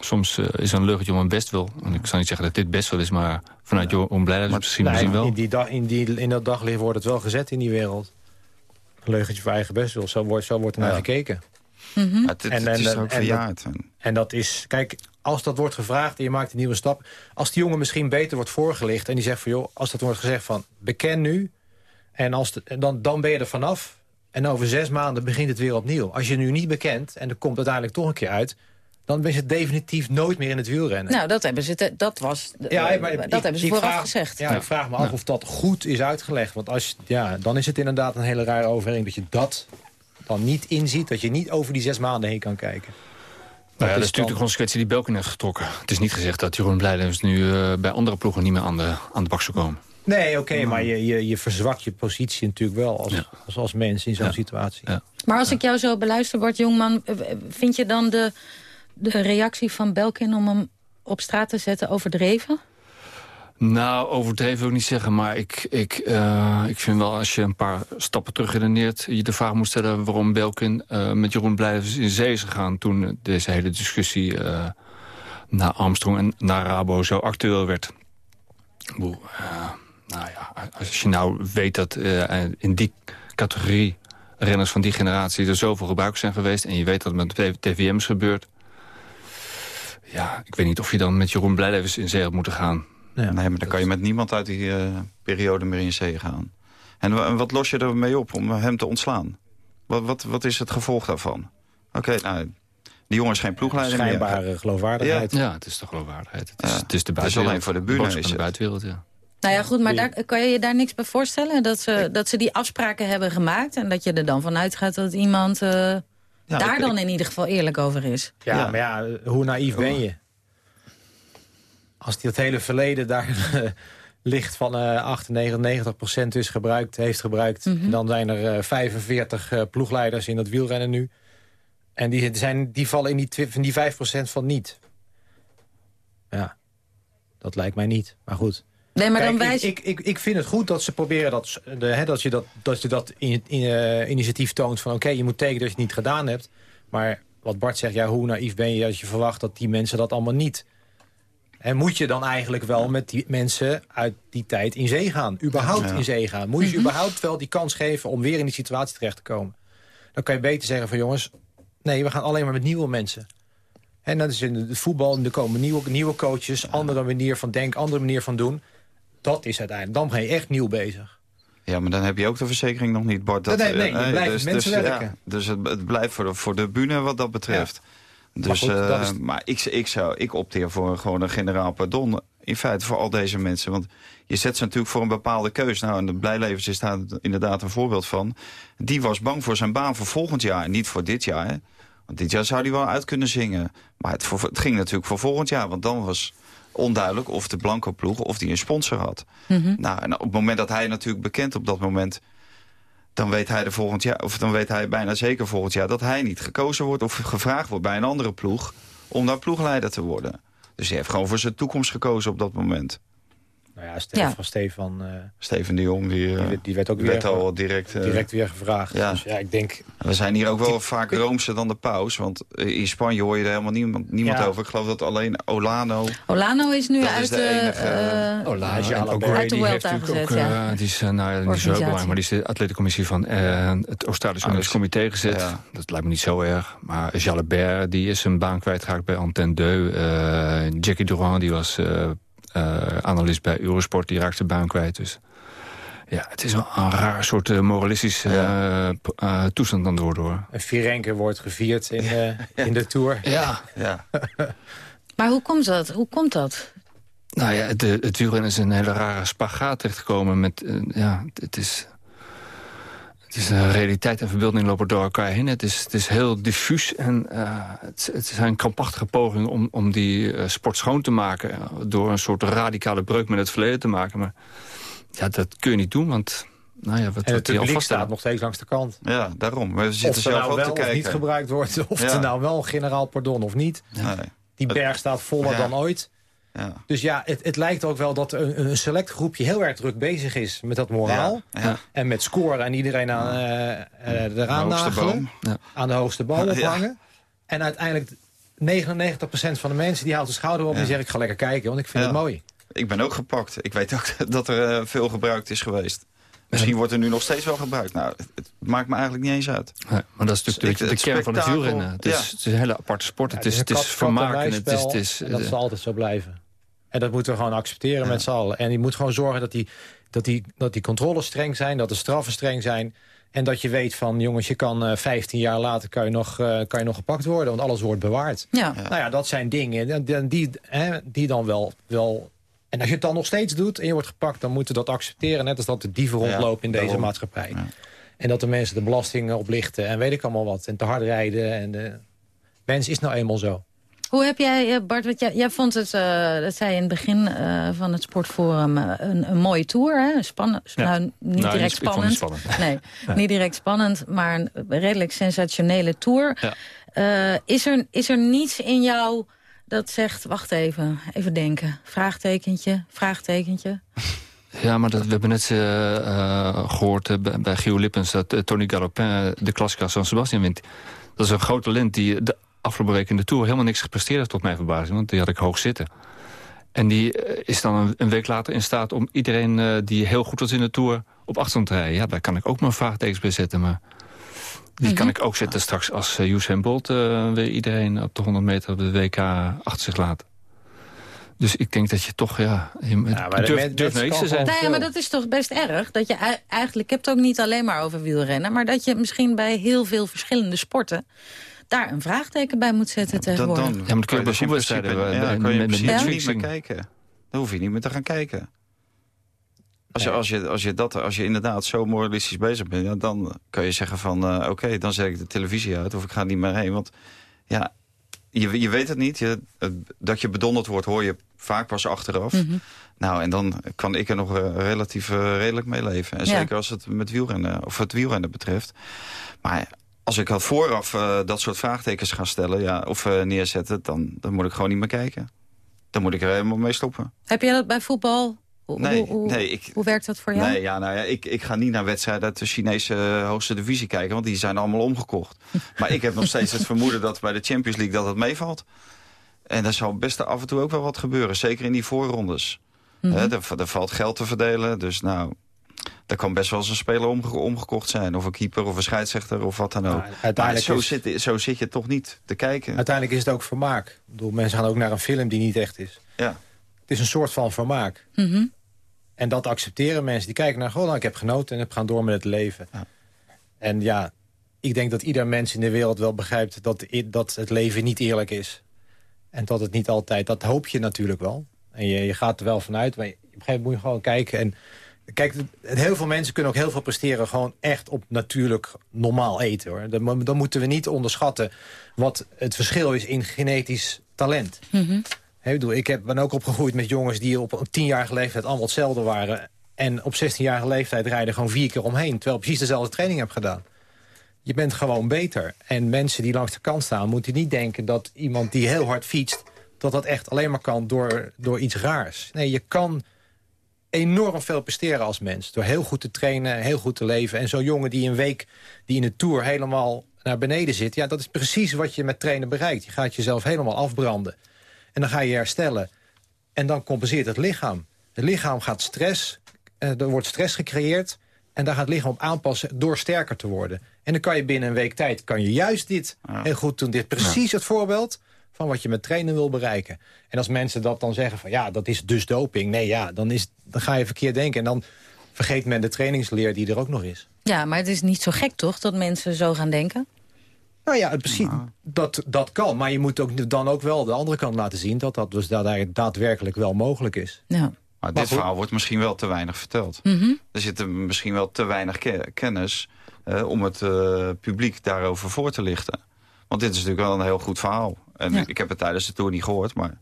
soms eh, is een luchtje om een best wil. En ik zou niet zeggen dat dit best wel is, maar vanuit je onblijheid misschien, Nee, misschien wel. In, die dag, in, die, in dat daglicht wordt het wel gezet in die wereld. Een leugentje voor eigen best wil. Zo wordt, zo wordt er naar Ja. gekeken. Het, het, het is ook verjaard. Dat, en dat is, kijk, als dat wordt gevraagd en je maakt een nieuwe stap... als die jongen misschien beter wordt voorgelicht en die zegt van... joh, als dat wordt gezegd van, beken nu... en als de, dan, dan ben je er vanaf... en over zes maanden begint het weer opnieuw. Als je nu niet bekent en er komt uiteindelijk toch een keer uit... dan is het definitief nooit meer in het wielrennen. Nou, dat hebben ze, dat was, ja, maar, dat ik, hebben ze vooraf gezegd. Ja, ik vraag me af of dat goed is uitgelegd. Want als, ja, dan is het inderdaad een hele rare overeening dat je dat dan niet inziet. Dat je niet over die zes maanden heen kan kijken. Nou ja, dat is natuurlijk de consequentie die Belkin heeft getrokken. Het is niet gezegd dat Jeroen Blijdens nu uh, bij andere ploegen niet meer aan de, aan de bak zou komen. Nee, oké, maar je, je, je verzwakt je positie natuurlijk wel als, als, als, mens in zo'n situatie. Maar als ik jou zo beluister, Bart Jongman, vind je dan de, de reactie van Belkin om hem op straat te zetten overdreven? Nou, overdreven wil ik niet zeggen, maar ik, ik, uh, ik vind wel als je een paar stappen terug redeneert... je de vraag moet stellen waarom Belkin uh, met Jeroen Blijvers in zee is gegaan... toen deze hele discussie uh, naar Armstrong en naar Rabo zo actueel werd. Nou ja, als je nou weet dat in die categorie renners van die generatie... er zoveel gebruik zijn geweest en je weet dat het met TVM is gebeurd... ja, ik weet niet of je dan met Jeroen Blijlevens in zee had moeten gaan... Ja, nee, maar dan kan je met niemand uit die uh, periode meer in zee gaan. En wat los je ermee op om hem te ontslaan? Wat, wat, wat is het gevolg daarvan? Oké, okay, nou, die jongen is geen ploegleider Schijnbare meer. geloofwaardigheid. Ja. ja. het is de geloofwaardigheid. Het is, ja. het is de buitenwereld. Het is alleen voor de. Is de buitenwereld, ja. Nou ja, goed, maar daar, kan je je daar niks bij voorstellen? Dat ze, dat ze die afspraken hebben gemaakt... en dat je er dan vanuit gaat dat iemand uh, ja, daar ik, dan in ieder geval eerlijk over is. Ja, ja. maar ja, hoe naïef ben je? als die het hele verleden daar ligt van uh, 98, 90% is gebruikt, heeft gebruikt... Mhm. en dan zijn er uh, 45 uh, ploegleiders in dat wielrennen nu. En die, zijn, die vallen in die, in die 5% van niet. Ja, dat lijkt mij niet. Maar goed. Nee, maar Kijk, dan wijs... ik, ik, ik vind het goed dat ze proberen dat, de, hè, dat je dat, dat, je dat in, in, uh, initiatief toont van... oké, je moet tekenen dat je het niet gedaan hebt. Maar wat Bart zegt, ja, hoe naïef ben je als je verwacht... dat die mensen dat allemaal niet en moet je dan eigenlijk wel met die mensen uit die tijd in zee gaan? Überhaupt Ja. in zee gaan? Moet je ze Mhm. überhaupt wel die kans geven om weer in die situatie terecht te komen? Dan kan je beter zeggen van jongens, nee, we gaan alleen maar met nieuwe mensen. En dat is in het voetbal, er komen nieuwe, nieuwe coaches, andere manier van denken, andere manier van doen. Dat is uiteindelijk, dan ben je echt nieuw bezig. Ja, maar dan heb je ook de verzekering nog niet, Bart. Dat, Nee, nee, eh, blijft met mensen dus, werken. Ja, dus het, het blijft voor de, voor de bühne wat dat betreft. Dus, goed, eh, is- maar ik, ik, zou, ik opteer voor gewoon een generaal pardon. In feite voor al deze mensen. Want je zet ze natuurlijk voor een bepaalde keus. Nou, en de Blijlevens is daar inderdaad een voorbeeld van. Die was bang voor zijn baan voor volgend jaar. En niet voor dit jaar. Hè. Want dit jaar zou hij wel uit kunnen zingen. Maar het, voor- het ging natuurlijk voor volgend jaar. Want dan was onduidelijk of de blanco ploeg of die een sponsor had. Mhm. Nou, en op het moment dat hij natuurlijk bekend op dat moment... dan weet hij, de volgend jaar, of dan weet hij bijna zeker volgend jaar... dat hij niet gekozen wordt of gevraagd wordt bij een andere ploeg... om daar ploegleider te worden. Dus hij heeft gewoon voor zijn toekomst gekozen op dat moment. Nou ja, Stefan, Stefan, eh, Steven de Jong, die, eh, die, die werd ook weer, werd al direct... eh, direct weer gevraagd. ja. Dus ja, ik denk... We zijn hier ook wel vaak roomser dan de paus. Want eh, in Spanje hoor je er helemaal niemand, niemand Ja. over. Ik geloof dat alleen Olano... Olano is nu Dat is uit de de, enige, eh, Jalabert. uit de heeft natuurlijk gezet, ook, ja. eh, die is, eh, nou, ja, niet zo belangrijk, maar die is de atleticommissie van eh, het Australische Ah, Olympisch Comité gezet. ja. Dat lijkt me niet zo erg. Maar Jalabert, die is zijn baan kwijtgeraakt bij Antenne 2. Eh, Jackie Durand, die was eh, eh, analist bij Eurosport, die raakt zijn baan kwijt. Dus ja, het is wel een raar soort eh, moralistische eh, eh, toestand aan het worden, hoor. En Virenke wordt gevierd in, eh, in de Tour. Ja, Ja, [laughs] Maar hoe komt dat? Hoe komt dat? Nou ja, het, het wielrennen is een hele rare spagaat terechtgekomen. Met, eh, ja, het is, het is een realiteit en verbeelding lopen door elkaar heen. Het is, het is heel diffuus en eh, het, het zijn krampachtige pogingen om, om die eh, sport schoon te maken. eh, Door een soort radicale breuk met het verleden te maken. Maar ja, dat kun je niet doen, want... Nou ja, wat, En het publiek staat nog steeds langs de kant. ja, daarom. We Of zitten er zelf nou ook wel te of kijken. niet gebruikt wordt. Of Ja. er nou wel generaal pardon of niet. Nee. Die berg staat voller Ja. dan ooit. Ja. Dus ja, het, het lijkt ook wel dat een, een select groepje heel erg druk bezig is met dat moraal. Ja, ja. En met scoren en iedereen aan, eh eh, eraan De hoogste nagelen. boom. Aan de hoogste boom Ja. ophangen. En uiteindelijk 99% van de mensen die haalt de schouder op en Ja. zegt ik ga lekker kijken, want ik vind Ja. het mooi. Ik ben ook gepakt. Ik weet ook [laughs] dat er eh, veel gebruikt is geweest. Misschien wordt er nu nog steeds wel gebruikt. Nou, het, het maakt me eigenlijk niet eens uit. Nee, maar dat is natuurlijk Het- de, het kern van het wielrennen. Het is, ja. het is een hele aparte sport. het is, het is een kat- vermakend. Het is, het is, dat zal altijd zo blijven. En dat moeten we gewoon accepteren met z'n allen. En je moet gewoon zorgen dat die, dat, die, dat die controles streng zijn, dat de straffen streng zijn. En dat je weet van, jongens, je kan uh, 15 jaar later kan je, nog, uh, kan je nog gepakt worden. Want alles wordt bewaard. Ja. Nou ja, dat zijn dingen die, die, hè, die dan wel, wel... En als je het dan nog steeds doet en je wordt gepakt... dan moeten we dat accepteren. Net als dat de dieven rondlopen in deze daarom. maatschappij. Ja. En dat de mensen de belastingen oplichten en weet ik allemaal wat. En te hard rijden. En de... Mens is nou eenmaal zo. Hoe heb jij, eh, Bart, wat jij, jij vond het, uh, dat zei je in het begin uh, van het sportforum, uh, een, een, mooie tour. Hè? Ja. nou, niet nou, direct spannend. [laughs] Nee, [laughs] niet direct spannend, maar een redelijk sensationele tour. Ja. is, er, is er niets in jou dat zegt, wacht even, even denken. Vraagtekentje, vraagtekentje. [laughs] Ja, maar dat, we hebben net uh, gehoord uh, bij, bij Gio Lippens... dat uh, Tony Galopin de Klassica San Sebastian wint. Dat is een groot talent die de afgelopen week in de Tour... helemaal niks gepresteerd heeft tot mijn verbazing, want die had ik hoog zitten. En die is dan een, week later in staat om iedereen die heel goed was in de Tour... op afstand te rijden. Ja, daar kan ik ook mijn vraagtekens bij zetten, maar... Die mm -hmm. kan ik ook zetten straks als uh, Usain Bolt uh, weer iedereen op de 100 meter op de WK achter zich laat. Dus ik denk dat je toch, ja, je ja, durft, durft niks te zijn. Ja, maar dat is toch best erg. Dat je eigenlijk, ik heb het ook niet alleen maar over wielrennen... maar dat je misschien bij heel veel verschillende sporten daar een vraagteken bij moet zetten ja, tegenwoordig. Dan, dan, ja, maar dan kun je bij voetbalwedstrijden ja, kan je met, met, met niet meer kijken. Dan hoef je niet meer te gaan kijken. Als je, als, je, als, je dat, als je inderdaad zo moralistisch bezig bent... Ja, dan kan je zeggen van... Uh, oké, okay, dan zet ik de televisie uit of ik ga niet meer heen. Want ja, je, je weet het niet. Je, dat je bedonderd wordt hoor je vaak pas achteraf. Mm -hmm. Nou, en dan kan ik er nog uh, relatief uh, redelijk mee leven. En ja. zeker als het met wielrennen, of het wielrennen betreft. Maar als ik had vooraf uh, dat soort vraagtekens ga stellen... Ja, of neerzetten, dan, dan moet ik gewoon niet meer kijken. Dan moet ik er helemaal mee stoppen. Heb jij dat bij voetbal hoe, nee, hoe, nee, ik, hoe werkt dat voor jou? Nee, ja, nou ja, ik, ik ga niet naar wedstrijden uit de Chinese uh, hoogste divisie kijken... want die zijn allemaal omgekocht. [laughs] maar ik heb nog steeds het vermoeden dat bij de Champions League dat het meevalt. En er zal best af en toe ook wel wat gebeuren. Zeker in die voorrondes. Mm -hmm. He, er, er, valt geld te verdelen, dus nou... Daar kan best wel eens een speler omge omgekocht zijn. Of een keeper, of een scheidsrechter, of wat dan ook. Ja, uiteindelijk zo, is... zit, zo zit je toch niet te kijken. Uiteindelijk is het ook vermaak. Ik bedoel, mensen gaan ook naar een film die niet echt is. Ja. Het is een soort van vermaak. Mm -hmm. En dat accepteren mensen. Die kijken naar, gewoon, nou, ik heb genoten en heb gaan door met het leven. Ja. En ja, ik denk dat ieder mens in de wereld wel begrijpt... Dat, dat het leven niet eerlijk is. En dat het niet altijd... Dat hoop je natuurlijk wel. En je, je gaat er wel vanuit. Maar op een gegeven moment moet je gewoon kijken. En kijk, heel veel mensen kunnen ook heel veel presteren... gewoon echt op natuurlijk normaal eten. hoor. Dan, dan moeten we niet onderschatten... wat het verschil is in genetisch talent. Mm -hmm. He, bedoel, ik heb, ben ook opgegroeid met jongens die op tienjarige leeftijd allemaal hetzelfde waren. En op 16-jarige leeftijd rijden gewoon vier keer omheen. Terwijl ik precies dezelfde training heb gedaan. Je bent gewoon beter. En mensen die langs de kant staan moeten niet denken dat iemand die heel hard fietst... dat dat echt alleen maar kan door, door iets raars. Nee, je kan enorm veel presteren als mens. Door heel goed te trainen, heel goed te leven. En zo'n jongen die een week die in de Tour helemaal naar beneden zit... ja, dat is precies wat je met trainen bereikt. Je gaat jezelf helemaal afbranden. En dan ga je herstellen. En dan compenseert het lichaam. Het lichaam gaat stress. Uh, er wordt stress gecreëerd. En daar gaat het lichaam op aanpassen door sterker te worden. En dan kan je binnen een week tijd kan je juist dit heel goed doen. Dit precies het voorbeeld van wat je met trainen wil bereiken. En als mensen dat dan zeggen van ja, dat is dus doping. Nee, ja, dan, is, dan ga je verkeerd denken. En dan vergeet men de trainingsleer die er ook nog is. Ja, maar het is niet zo gek toch dat mensen zo gaan denken? Nou ja, precies, dat, dat kan. Maar je moet ook, dan ook wel de andere kant laten zien... dat dat dus daadwerkelijk wel mogelijk is. Ja. Maar, maar dit goed. verhaal wordt misschien wel te weinig verteld. Mm -hmm. Er zit misschien wel te weinig ke kennis... Uh, om het uh, publiek daarover voor te lichten. Want dit is natuurlijk wel een heel goed verhaal. En ja. ik heb het tijdens de tour niet gehoord, maar...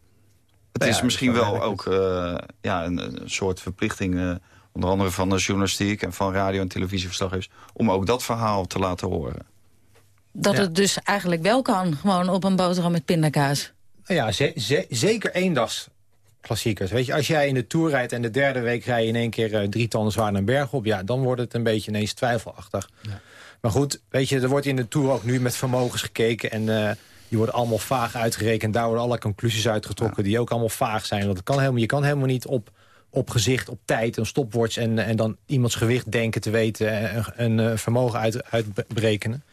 Het is misschien wel ook uh, ja, een, een, soort verplichting... onder andere van de journalistiek en van radio- en televisieverslaggevers... om ook dat verhaal te laten horen. Dat ja. het dus eigenlijk wel kan, gewoon op een boterham met pindakaas. Nou ja, ze ze zeker eendags klassiekers. Weet je, als jij in de Tour rijdt en de derde week rij je in één keer uh, drie tonnen zwaar een berg op... ja, dan wordt het een beetje ineens twijfelachtig. Ja. Maar goed, weet je, er wordt in de Tour ook nu met vermogens gekeken... en uh, die worden allemaal vaag uitgerekend. Daar worden alle conclusies uitgetrokken ja. die ook allemaal vaag zijn. Want het kan helemaal, je kan helemaal niet op, op gezicht, op tijd, een stopwatch... en, en dan iemands gewicht denken te weten... en een, een vermogen uit, uitberekenen.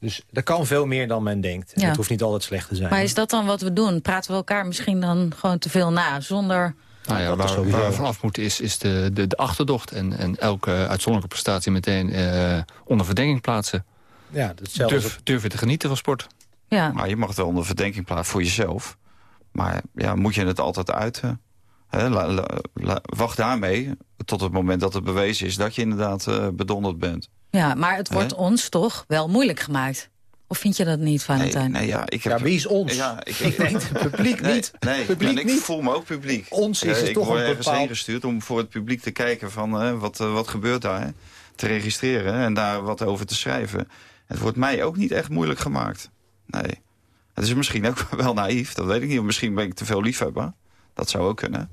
Dus er kan veel meer dan men denkt. Het hoeft niet altijd slecht te zijn. Maar is dat dan wat we doen? Praten we elkaar misschien dan gewoon te veel na... zonder Nou ja, waar, waar we vanaf moeten is, is de, de, de achterdocht. En, en elke uitzonderlijke prestatie meteen uh, onder verdenking plaatsen. Ja, durf, durf je te genieten van sport. Ja. Maar je mag het wel onder verdenking plaatsen voor jezelf. Maar ja, moet je het altijd uiten? wacht daarmee tot het moment dat het bewezen is... dat je inderdaad uh, bedonderd bent. Ja, maar het wordt ons toch wel moeilijk gemaakt. Of vind je dat niet, Valentijn? Nee, nee ja, ik heb, ja, wie is ons? Ja, ik, ik denk het publiek niet. Nee, publiek ik niet. voel me ook publiek. Ons is het ik toch word een ergens bepaald... heen gestuurd om voor het publiek te kijken van uh, wat, uh, wat gebeurt daar. Hè? Te registreren en daar wat over te schrijven. Het wordt mij ook niet echt moeilijk gemaakt. Nee. Het is misschien ook [laughs] wel naïef, dat weet ik niet. Misschien ben ik te veel liefhebber. Dat zou ook kunnen.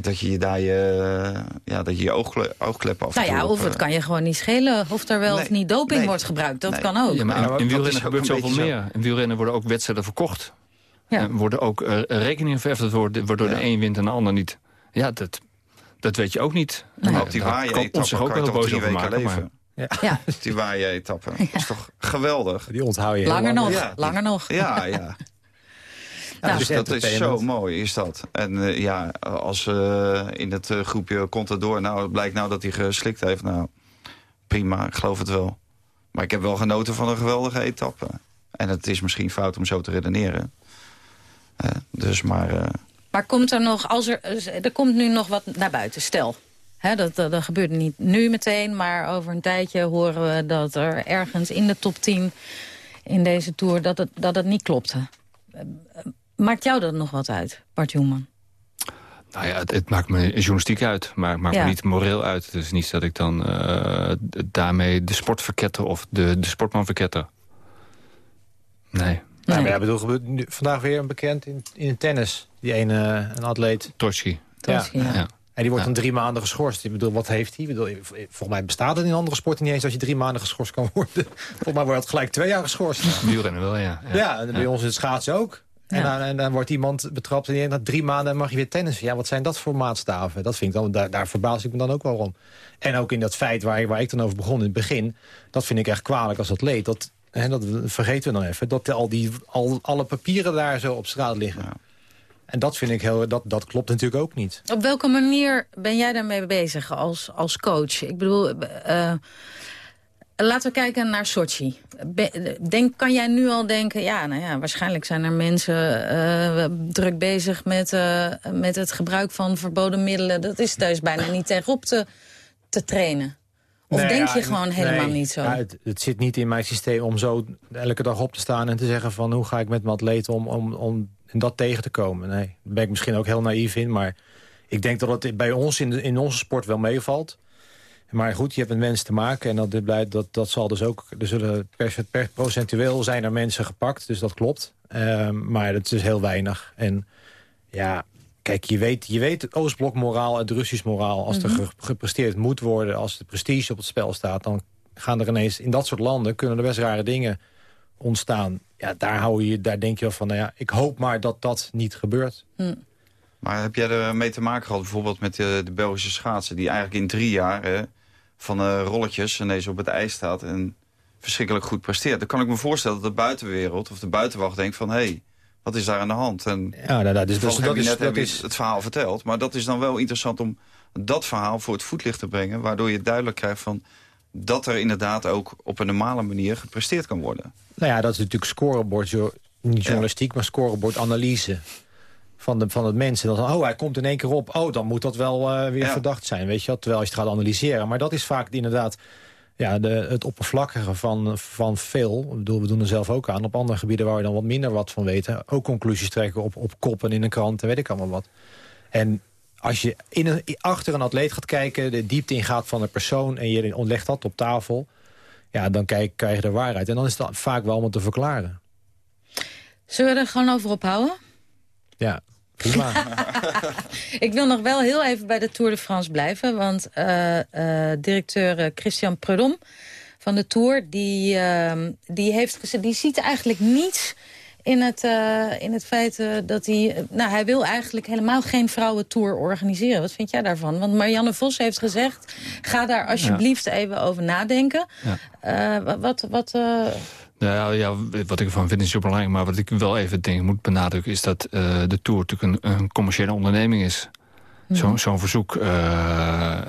Dat je daar je, ja, dat je, je oogkle oogkleppen af Nou ja, of het kan je gewoon niet schelen of er wel nee, of niet doping nee, wordt gebruikt. Dat nee. kan ook. Ja, maar in, in wielrennen gebeurt zoveel meer. In wielrennen worden ook wedstrijden verkocht. Ja. En worden ook uh, rekeningen vereffend worden, waardoor Ja. de een wint en de ander niet. Ja, dat, dat weet je ook niet. Maar op die Daar kan ons waaien-etappe zich ook kan je toch boos drie over weken maken. leven. Ja. Ja. [laughs] Die waaien-etappe. Dat is toch geweldig? Die onthoud je Langer lang. nog, Ja. langer nog. Ja, [laughs] ja. Nou, dus dus dat is zo mooi, is dat. En eh, ja, als eh, in het eh, groepje Contador, nou, het blijkt nou dat hij geslikt heeft. Nou, prima, ik geloof het wel. Maar ik heb wel genoten van een geweldige etappe. En het is misschien fout om zo te redeneren. Eh, dus maar... eh, Maar komt er nog, als er, er komt nu nog wat naar buiten, stel. Hè, dat, dat, dat gebeurt niet nu meteen, maar over een tijdje horen we dat er ergens in de top 10 in deze Tour, dat het, dat het niet klopte. Eh, Maakt jou dat nog wat uit, Bart Joeman? Nou ja, het, het maakt me journalistiek uit, maar het maakt Ja. me niet moreel uit. Het is niet dat ik dan eh, daarmee de sport verketter of de, de sportman verketter. Nee, Nou, maar ja, bedoel, gebeurt vandaag weer een bekend in, in het tennis. Die ene, een atleet. Totschi, ja. Ja. En die wordt Ja. dan drie maanden geschorst. Ik bedoel, wat heeft hij? Ik bedoel, volgens mij bestaat het in andere sporten niet eens... als je drie maanden geschorst kan worden. [laughs] Volgens mij wordt het gelijk twee jaar geschorst. Wielrennen wel, ja. Ja, en bij ons in het schaatsen ook. En, Ja. dan, en dan wordt iemand betrapt en die na drie maanden mag je weer tennissen. Ja, wat zijn dat voor maatstaven? Dat vind ik dan, daar, daar verbaas ik me dan ook wel om. En ook in dat feit waar, waar ik dan over begon in het begin... dat vind ik echt kwalijk als atleet. Dat, hè, dat vergeten we dan even. Dat al die, al, alle papieren daar zo op straat liggen. En dat vind ik heel... Dat, dat klopt natuurlijk ook niet. Op welke manier ben jij daarmee bezig als, als coach? Ik bedoel, eh, laten we kijken naar Sochi. Denk, kan jij nu al denken, ja, nou ja, waarschijnlijk zijn er mensen eh, druk bezig met, eh, met het gebruik van verboden middelen. Dat is thuis bijna niet tegenop te, te trainen. Of Nee, denk ja, je gewoon helemaal nee. niet zo? Ja, het, het zit niet in mijn systeem om zo elke dag op te staan... en te zeggen van hoe ga ik met mijn atleet om, om, om dat tegen te komen. Nee, daar ben ik misschien ook heel naïef in. Maar ik denk dat het bij ons in, de, in onze sport wel meevalt. Maar goed, je hebt met mensen te maken. En dat, dit blijft- dat, dat zal dus ook... Er zullen per, per procentueel zijn er mensen gepakt. Dus dat klopt. Ehm, maar dat is heel weinig. En ja, kijk, je weet, je weet het Oostblok moraal en het Russisch moraal. Als er ge- gepresteerd moet worden, als de prestige op het spel staat... dan gaan er ineens in dat soort landen kunnen er best rare dingen ontstaan. Ja, daar, hou je, daar denk je wel van, nou ja, ik hoop maar dat dat niet gebeurt. Maar heb jij er mee te maken gehad, bijvoorbeeld met de, de Belgische schaatsen... die eigenlijk in drie jaar hè, van eh, rolletjes ineens op het ijs staat... en verschrikkelijk goed presteert. Dan kan ik me voorstellen dat de buitenwereld of de buitenwacht denkt van... hé, hey, wat is daar aan de hand? En Ja, nou, nou, dus, dus, dat is, net dat is, het verhaal verteld. Maar dat is dan wel interessant om dat verhaal voor het voetlicht te brengen... waardoor je duidelijk krijgt van dat er inderdaad ook op een normale manier gepresteerd kan worden. nou ja, dat is natuurlijk scorebord, niet journalistiek, maar scorebord analyse van, de, van het mensen. Dan, oh, hij komt in één keer op. Oh, dan moet dat wel eh, weer Ja. verdacht zijn, weet je wel. Terwijl als je het gaat analyseren. Maar dat is vaak inderdaad ja, de, het oppervlakkige van, van veel. Ik bedoel, we doen er zelf ook aan. Op andere gebieden waar we dan wat minder wat van weten. Ook conclusies trekken op, op koppen in een krant en weet ik allemaal wat. En als je in een, achter een atleet gaat kijken, de diepte ingaat van een persoon... en je legt dat op tafel, ja, dan kijk, krijg je de waarheid. En dan is het vaak wel allemaal te verklaren. Zullen we er gewoon over ophouden? Ja, prima. [laughs] Ik wil nog wel heel even bij de Tour de France blijven. Want eh, eh, directeur eh, Christian Prudhomme van de Tour... die, ehm, die, heeft die ziet eigenlijk niets in het, eh, in het feit eh, dat hij... nou, hij wil eigenlijk helemaal geen vrouwentour organiseren. Wat vind jij daarvan? Want Marianne Vos heeft gezegd... ga daar alsjeblieft even over nadenken. Ja. Eh, wat... wat eh, Nou ja, ja, wat ik ervan vind is zo belangrijk. Maar wat ik wel even denk moet benadrukken... is dat eh, de Tour natuurlijk een, een commerciële onderneming is. Zo'n zo'n verzoek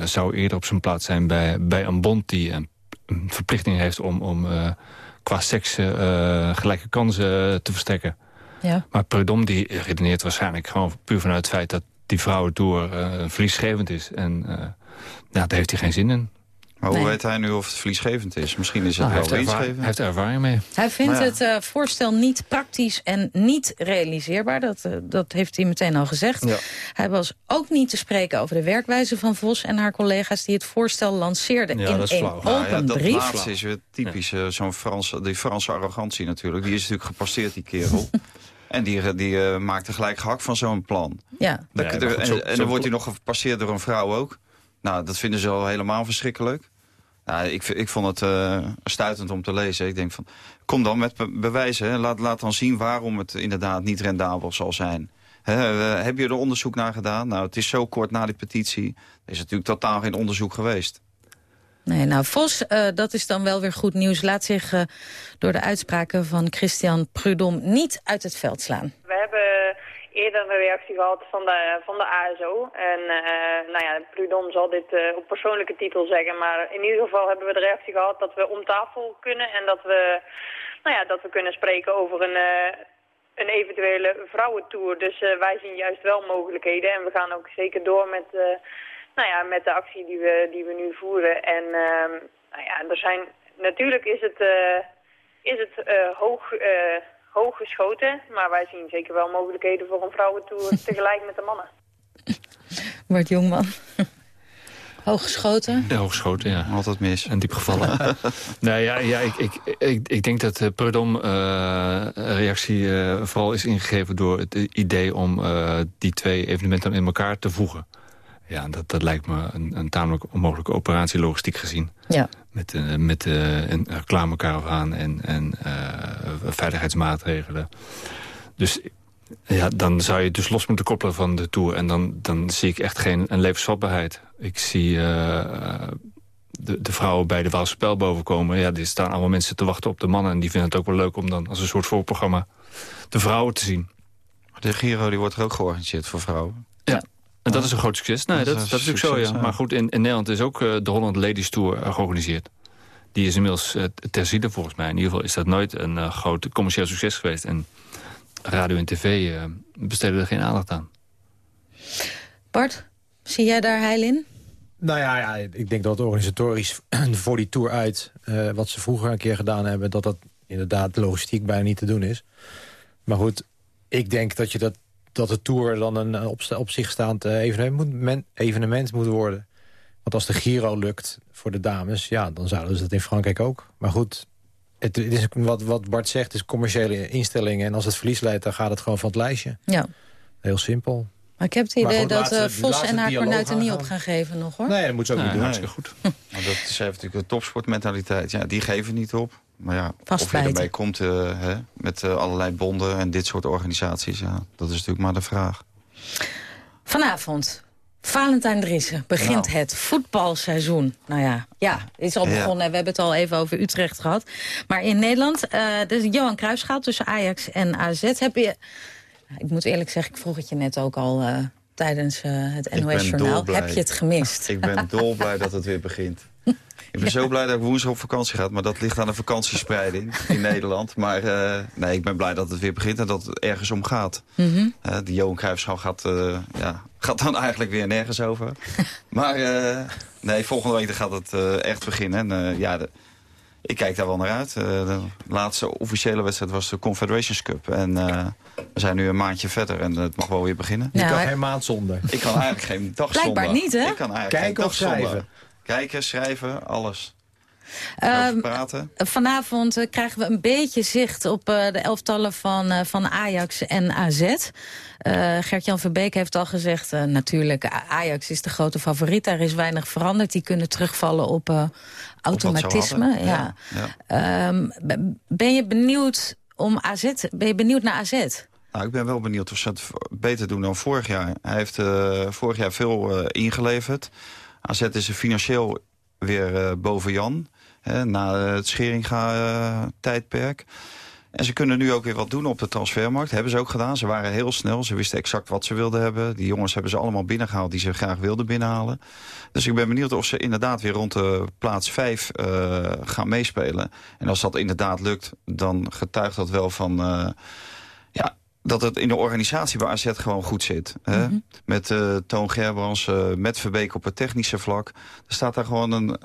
zou eerder op zijn plaats zijn bij, bij een bond... die een, een verplichting heeft om, om qua seks uh, gelijke kansen te verstrekken. Ja. Maar Prudom die redeneert waarschijnlijk gewoon puur vanuit het feit... dat die vrouwentour verliesgevend is. En daar heeft hij geen zin in. Maar hoe weet hij nu of het verliesgevend is? Misschien is het nou, wel hij winstgevend. Hij heeft er ervaring mee. Hij vindt het uh, voorstel niet praktisch en niet realiseerbaar. Dat, uh, dat heeft hij meteen al gezegd. Ja. Hij was ook niet te spreken over de werkwijze van Vos en haar collega's... die het voorstel lanceerden Ja, in dat is een flauw. open Nou ja, dat brief. laatste is weer typisch. eh, Zo'n Franse, die Franse arrogantie natuurlijk. Die is natuurlijk gepasseerd, die kerel. [laughs] en die, die uh, maakt er gelijk gehak van zo'n plan. Ja. Dat- Nee, er- maar goed, en, zo- en zo- dan wordt hij nog gepasseerd door een vrouw ook. Nou, dat vinden ze al helemaal verschrikkelijk. Nou, ik, ik vond het eh, stuitend om te lezen. Ik denk van, kom dan met be- bewijzen. Hè. Laat, laat dan zien waarom het inderdaad niet rendabel zal zijn. Hè, eh, heb je er onderzoek naar gedaan? Nou, het is zo kort na die petitie. Er is natuurlijk totaal geen onderzoek geweest. Nee, nou, Vos, eh, dat is dan wel weer goed nieuws. Laat zich eh, door de uitspraken van Christian Prudhomme niet uit het veld slaan. We hebben eerder een reactie gehad van de, van de ASO. En eh, nou ja, Prudhomme zal dit eh, op persoonlijke titel zeggen. Maar in ieder geval hebben we de reactie gehad dat we om tafel kunnen. En dat we, nou ja, dat we kunnen spreken over een, eh, een eventuele vrouwentour. Dus wij zien juist wel mogelijkheden. En we gaan ook zeker door met, eh, nou ja, met de actie die we, die we nu voeren. En ehm, nou ja, er zijn, natuurlijk is het, is het hoog... eh, hoog geschoten, maar wij zien zeker wel mogelijkheden voor een vrouwentour [laughs] tegelijk met de mannen. Bart Jongman. Hooggeschoten. Ja, hooggeschoten, ja. Altijd mis. En diep gevallen. [laughs] nou ja, ja ik, ik, ik, ik denk dat de eh, reactie eh, vooral is ingegeven door het idee om eh, die twee evenementen in elkaar te voegen. Ja, dat, dat lijkt me een, een tamelijk onmogelijke operatie logistiek gezien. Ja. Met, eh, met eh, een reclamekaravaan en, en eh, veiligheidsmaatregelen. Dus ja, dan zou je het dus los moeten koppelen van de Tour. En dan, dan zie ik echt geen een levensvatbaarheid. Ik zie eh, de, de vrouwen bij de Waalse Spel bovenkomen. Ja, er staan allemaal mensen te wachten op de mannen. En die vinden het ook wel leuk om dan als een soort voorprogramma de vrouwen te zien. De Giro die wordt er ook georganiseerd voor vrouwen. Ja, en dat is een groot succes. Nee, Dat dat, is dat, een is ook zo, ja. ja. Maar goed, in, in Nederland is ook eh, de Holland Ladies Tour eh, georganiseerd. Die is inmiddels uh, terzijde volgens mij. In ieder geval is dat nooit een uh, groot commercieel succes geweest. En radio en tv uh, besteden er geen aandacht aan. Bart, zie jij daar heil in? Nou ja, ja, ik denk dat organisatorisch [clears throat] voor die tour uit... Uh, wat ze vroeger een keer gedaan hebben... dat dat inderdaad logistiek bijna niet te doen is. Maar goed, ik denk dat, je dat, dat de tour dan een op, op zich staand uh, evenement, moet, evenement moet worden. Want als de Giro lukt voor de dames... ja, dan zouden ze dat in Frankrijk ook. Maar goed, het, het is wat, wat Bart zegt, is commerciële instellingen. En als het verlies leidt, dan gaat het gewoon van het lijstje. Ja. Heel simpel. Maar ik heb het idee goed, dat laatste, Vos en haar kornuiten niet aangaan. op gaan geven nog, hoor. Nee, dat moet ze ook nee, niet doen. Hartstikke goed. [laughs] Maar dat is natuurlijk de topsportmentaliteit. Ja, die geven niet op. Maar ja, of je ermee komt uh, hè, met uh, allerlei bonden en dit soort organisaties... Ja, dat is natuurlijk maar de vraag. Vanavond, Valentijn Driessen, begint nou. het voetbalseizoen. Nou ja, ja, het is al begonnen. Ja. We hebben het al even over Utrecht gehad. Maar in Nederland, uh, dus Johan Cruijffschaal tussen Ajax en AZ. Heb je, ik moet eerlijk zeggen, ik vroeg het je net ook al uh, tijdens uh, het NOS-journaal. Heb je het gemist? Ik ben [laughs] dolblij dat het weer begint. Ik ben ja. zo blij dat ik woensdag op vakantie ga. Maar dat ligt aan de vakantiespreiding [laughs] in Nederland. Maar uh, nee, ik ben blij dat het weer begint en dat het ergens om gaat. Mm -hmm. uh, die Johan Cruijffschaal gaat, uh, ja, gaat dan eigenlijk weer nergens over. [laughs] maar nee, volgende week gaat het echt beginnen. En ja, de, ik kijk daar wel naar uit. de laatste officiële wedstrijd was de Confederations Cup. En we zijn nu een maandje verder en het mag wel weer beginnen. Je kan geen maand zonder. Ik kan eigenlijk geen dag Blijkbaar zonder. niet, hè? Ik kan eigenlijk Kijken geen of dag schrijven. Zonder. Kijken, schrijven, alles. Um, praten. Vanavond uh, krijgen we een beetje zicht op uh, de elftallen van, uh, van Ajax en AZ. Gert-Jan Verbeek heeft al gezegd, natuurlijk, Ajax is de grote favoriet. Daar is weinig veranderd. Die kunnen terugvallen op automatisme. Op ja. Ja. Um, ben je benieuwd om AZ? Ben je benieuwd naar AZ? Nou, ik ben wel benieuwd of ze het beter doen dan vorig jaar. Hij heeft vorig jaar veel ingeleverd. AZ is financieel weer uh, boven Jan. Hè, na het Scheringa-tijdperk. En ze kunnen nu ook weer wat doen op de transfermarkt. Hebben ze ook gedaan. Ze waren heel snel. Ze wisten exact wat ze wilden hebben. Die jongens hebben ze allemaal binnengehaald die ze graag wilden binnenhalen. Dus ik ben benieuwd of ze inderdaad weer rond de plaats 5 uh, gaan meespelen. En als dat inderdaad lukt, dan getuigt dat wel van... Ja, dat het in de organisatie bij AZ gewoon goed zit. Mm -hmm. Met uh, Toon Gerbrands, met Verbeek op het technische vlak. Er staat daar gewoon een,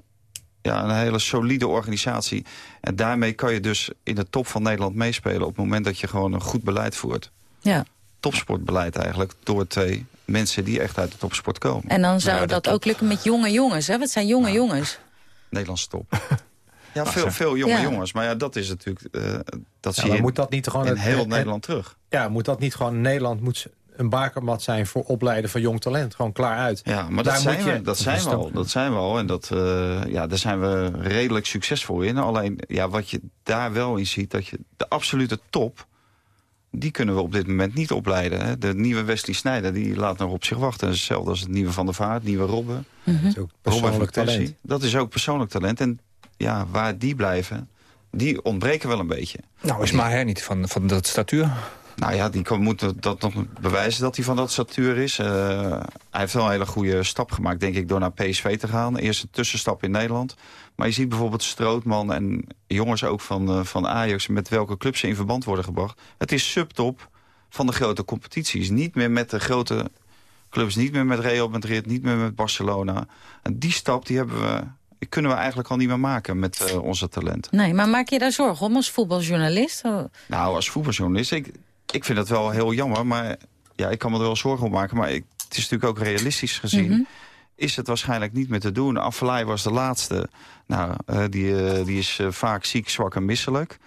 ja, een hele solide organisatie. En daarmee kan je dus in de top van Nederland meespelen... op het moment dat je gewoon een goed beleid voert. Ja. Topsportbeleid eigenlijk, door twee mensen die echt uit de topsport komen. En dan zou nou, dat, ook lukken met jonge jongens, hè? Wat zijn jonge nou, jongens? Nederlandse top. [laughs] Ja, veel, veel jonge ja. jongens. Maar ja, dat is natuurlijk... Uh, dat ja, zie je moet dat niet gewoon in het, heel het, Nederland terug. Ja, moet dat niet gewoon... Nederland moet een bakermat zijn voor opleiden van jong talent. Gewoon klaar uit. Ja, maar dat zijn, we, dat, zijn we al, dat zijn we al. En dat, uh, ja, daar zijn we redelijk succesvol in. Alleen, ja, wat je daar wel in ziet... dat je de absolute top... die kunnen we op dit moment niet opleiden. Hè. De nieuwe Wesley Snijder, die laat nog op zich wachten. Hetzelfde als het nieuwe Van der Vaart, nieuwe Robben. Mm -hmm. Dat is ook persoonlijk talent. Dat is ook persoonlijk talent. En ja, waar die blijven, die ontbreken wel een beetje. Nou, is Maher niet van, van dat statuur? Nou ja, die moet dat nog bewijzen dat hij van dat statuur is. Uh, hij heeft wel een hele goede stap gemaakt, denk ik, door naar PSV te gaan. Eerst een tussenstap in Nederland. Maar je ziet bijvoorbeeld Strootman en jongens ook van, uh, van Ajax... met welke clubs ze in verband worden gebracht. Het is subtop van de grote competities. Niet meer met de grote clubs, niet meer met Real Madrid, niet meer met Barcelona. En die stap die hebben we die kunnen we eigenlijk al niet meer maken met uh, onze talent. Nee, maar maak je daar zorgen om als voetbaljournalist? Nou, als voetbaljournalist, ik, ik vind het wel heel jammer. Maar ja, ik kan me er wel zorgen om maken. Maar ik, het is natuurlijk ook realistisch gezien. Mm -hmm. Is het waarschijnlijk niet meer te doen. Affelay was de laatste. Nou, uh, die, uh, die is uh, vaak ziek, zwak en misselijk.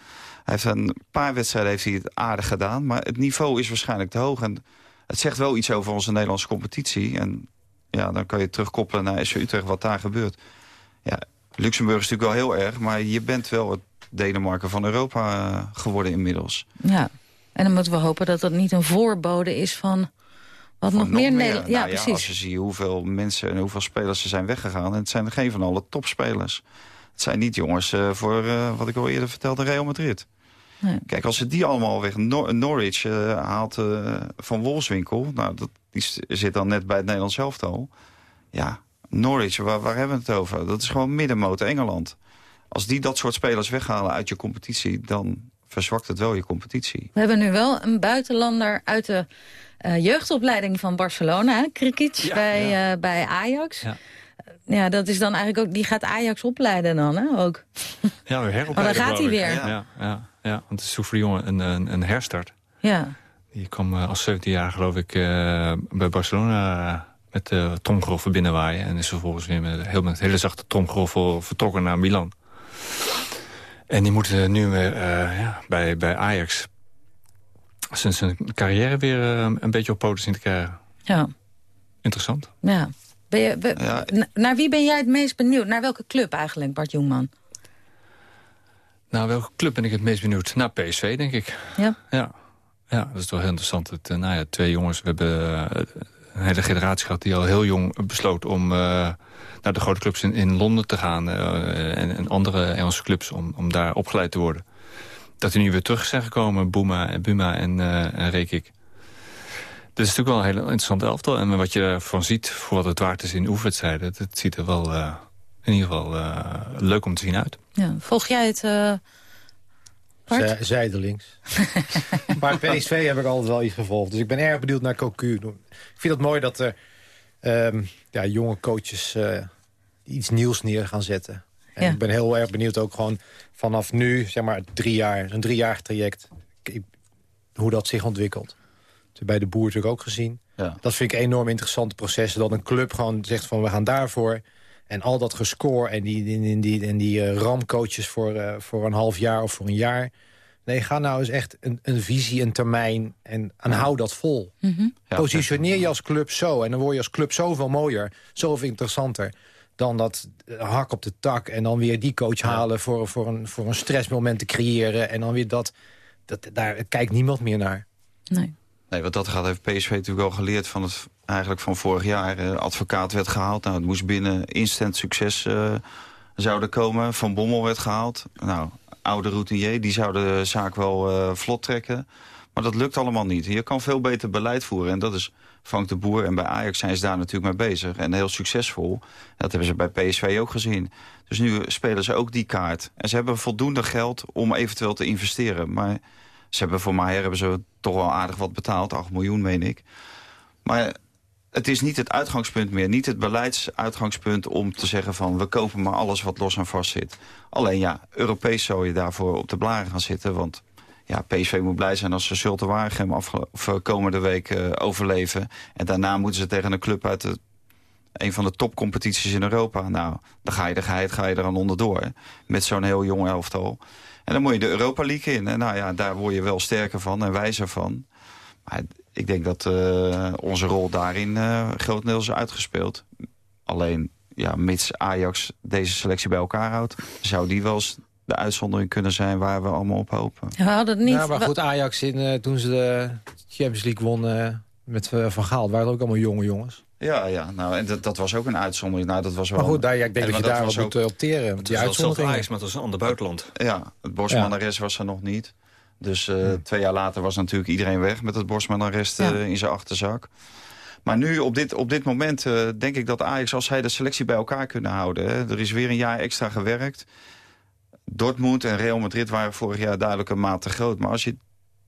Hij heeft een paar wedstrijden heeft hij het aardig gedaan. Maar het niveau is waarschijnlijk te hoog. En het zegt wel iets over onze Nederlandse competitie. En ja, dan kan je terugkoppelen naar SC Utrecht wat daar gebeurt. Ja, Luxemburg is En dan moeten we hopen dat dat niet een voorbode is van wat nog, meer meer. Nederland. Nou, ja, precies. Als je ziet hoeveel mensen en hoeveel spelers er zijn weggegaan. En het zijn er geen van alle topspelers. Het zijn niet jongens uh, voor, uh, wat ik al eerder vertelde, Real Madrid. Nee. Kijk, als ze die allemaal weg... Nor Norwich uh, haalt van Wolfswinkel. Nou, dat, die zit dan net bij het Nederlands elftal. Ja, Norwich, waar, waar hebben we het over? Dat is gewoon middenmoot Engeland. Als die dat soort spelers weghalen uit je competitie... dan verzwakt het wel je competitie. We hebben nu wel een buitenlander uit de uh, jeugdopleiding van Barcelona, Krikic, ja, bij, ja. Uh, bij Ajax. Ja. ja. dat is dan eigenlijk ook, die gaat Ajax opleiden dan, hè, ook. [laughs] Ja, weer heropleiden. Maar dan gaat hij weer. Ja, ja, ja, want het is voor de jongen een, een, een herstart. Ja. Die kwam uh, als 17 jaar, geloof ik, bij Barcelona met de tromgeroffel binnenwaaien. En is vervolgens weer met, heel, met hele zachte tromgeroffel vertrokken naar Milan. En die moeten nu weer uh, ja, bij, bij Ajax zijn, zijn carrière weer uh, een beetje op poten zien te krijgen. Ja. Interessant. Ja. Ben je, ben, ja. Naar wie ben jij het meest benieuwd? Naar welke club eigenlijk, Bart Jongman? Naar welke club ben ik het meest benieuwd? Naar PSV, denk ik. Ja? Ja, ja dat is toch heel interessant. Het, uh, nou ja, twee jongens, we hebben een hele generatie gehad... die al heel jong besloot om naar de grote clubs in, in Londen te gaan... Uh, en, andere Engelse clubs om, om daar opgeleid te worden. Dat die nu weer terug zijn gekomen, Boema en Buma en, uh, en Rekik. Dat is natuurlijk wel een hele interessante elftal. En wat je ervan ziet, voor wat het waard is in oefenwedstrijden... dat ziet er wel in ieder geval leuk om te zien uit. Ja, volg jij het... Zijdelings. [laughs] maar PSV heb ik altijd wel iets gevolgd. Dus ik ben erg benieuwd naar Cocu. Ik vind het mooi dat er um, ja, jonge coaches uh, iets nieuws neer gaan zetten. En ja. ik ben heel erg benieuwd ook gewoon vanaf nu, zeg maar drie jaar, een driejarig traject, hoe dat zich ontwikkelt. Dat bij de boer natuurlijk ook gezien. Ja. Dat vind ik een enorm interessante proces. Dat een club gewoon zegt van we gaan daarvoor. En al dat gescore en die, die, die, en die uh, ramcoaches voor, uh, voor een half jaar of voor een jaar. Nee, ga nou eens echt een, een visie, een termijn en, en ja. hou dat vol. Mm -hmm. ja, Positioneer je als club zo en dan word je als club zoveel mooier, zoveel interessanter dan dat hak op de tak en dan weer die coach halen voor, voor, een, voor een stressmoment te creëren en dan weer dat, dat daar kijkt niemand meer naar. Nee. Nee, wat dat gaat heeft PSV natuurlijk al geleerd van het eigenlijk van vorig jaar. Uh, advocaat werd gehaald, nou het moest binnen instant succes uh, zouden komen. Van Bommel werd gehaald. Nou, oude routinier, die zou de zaak wel uh, vlot trekken. Maar dat lukt allemaal niet. Je kan veel beter beleid voeren. En dat is Frank de Boer. En bij Ajax zijn ze daar natuurlijk mee bezig. En heel succesvol. Dat hebben ze bij PSV ook gezien. Dus nu spelen ze ook die kaart. En ze hebben voldoende geld om eventueel te investeren. Maar ze hebben voor mij hebben ze toch wel aardig wat betaald. 8 miljoen, meen ik. Maar het is niet het uitgangspunt meer. Niet het beleidsuitgangspunt om te zeggen van... we kopen maar alles wat los en vast zit. Alleen ja, Europees zou je daarvoor op de blaren gaan zitten. Want ja, PSV moet blij zijn als ze Zulte Waregem eh, komende week uh, overleven. En daarna moeten ze tegen een club uit een van de topcompetities in Europa. Nou, dan ga je, ga je, ga je er aan onderdoor. Met zo'n heel jong elftal. En dan moet je de Europa League in. En nou ja, daar word je wel sterker van en wijzer van. Maar ik denk dat uh, onze rol daarin uh, grotendeels is uitgespeeld. Alleen, ja, mits Ajax deze selectie bij elkaar houdt... zou die wel eens de uitzondering kunnen zijn waar we allemaal op hopen. we hadden het niet... Ja, maar goed, Ajax in, uh, toen ze de Champions League wonnen met Van Gaal... waren er ook allemaal jonge jongens. Ja, ja nou, en dat, dat was ook een uitzondering. Nou, dat was wel maar goed, daar, ja, ik denk dat je daar wel moet opteren. Het die uitzondering. Ajax, maar het was een ander buitenland. Ja, het Bosman-arrest was er nog niet. Dus uh, twee jaar later was natuurlijk iedereen weg met het Bosman-arrest ja. uh, in zijn achterzak. Maar nu, op dit, op dit moment, uh, denk ik dat Ajax, als zij de selectie bij elkaar kunnen houden... Hè, er is weer een jaar extra gewerkt. Dortmund en Real Madrid waren vorig jaar duidelijk een maat te groot. Maar als je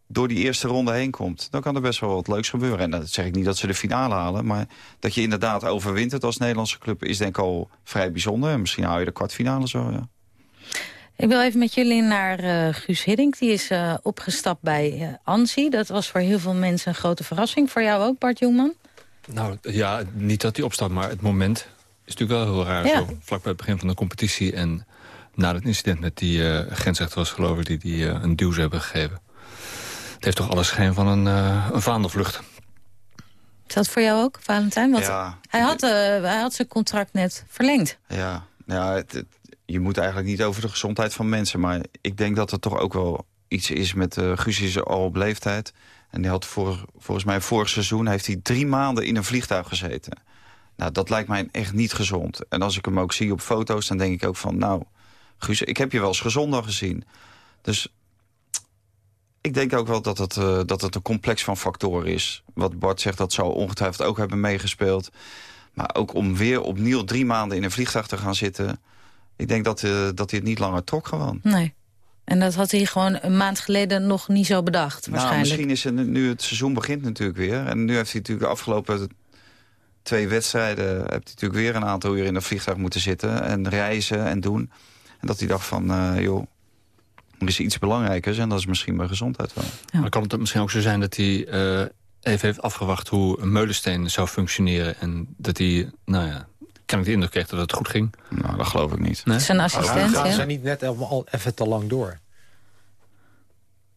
door die eerste ronde heen komt... dan kan er best wel wat leuks gebeuren. En dat zeg ik niet dat ze de finale halen... maar dat je inderdaad overwintert als Nederlandse club... is denk ik al vrij bijzonder. En misschien hou je de kwartfinale zo, ja. Ik wil even met jullie naar uh, Guus Hiddink. Die is uh, opgestapt bij uh, ANSI. Dat was voor heel veel mensen een grote verrassing. Voor jou ook, Bart Jongman? Nou, ja, niet dat hij opstapt, maar het moment is natuurlijk wel heel raar. Ja. Zo, vlak bij het begin van de competitie en na het incident met die uh, grensrechter was geloof ik... die, die uh, een duw hebben gegeven. Het heeft toch alles schijn van een, uh, een vaandelvlucht. Is dat voor jou ook, Valentijn? Want ja, hij, had, hij had zijn contract net verlengd. Ja, ja het, het, je moet eigenlijk niet over de gezondheid van mensen... maar ik denk dat er toch ook wel iets is met uh, Guus is al op leeftijd. En die had voor, volgens mij vorig seizoen... heeft hij drie maanden in een vliegtuig gezeten. Nou, dat lijkt mij echt niet gezond. En als ik hem ook zie op foto's, dan denk ik ook van... nou, Guus, ik heb je wel eens gezonder gezien. Dus ik denk ook wel dat het, uh, dat het een complex van factoren is. Wat Bart zegt, dat zou ongetwijfeld ook hebben meegespeeld. Maar ook om weer opnieuw drie maanden in een vliegtuig te gaan zitten... ik denk dat, uh, dat hij het niet langer trok gewoon. Nee. En dat had hij gewoon een maand geleden nog niet zo bedacht, nou, misschien is het nu het seizoen begint natuurlijk weer. En nu heeft hij natuurlijk de afgelopen twee wedstrijden... heeft hij natuurlijk weer een aantal uur in een vliegtuig moeten zitten... en reizen en doen. En dat hij dacht van, uh, joh, er is iets belangrijkers... en dat is misschien mijn gezondheid wel. Ja. Maar kan het misschien ook zo zijn dat hij uh, even heeft afgewacht... hoe een meulensteen zou functioneren... en dat hij, nou ja, ik de indruk kreeg dat het goed ging? Nou, dat geloof ik niet. Nee? Zijn assistent, Gaan ja. ze niet net al even te lang door?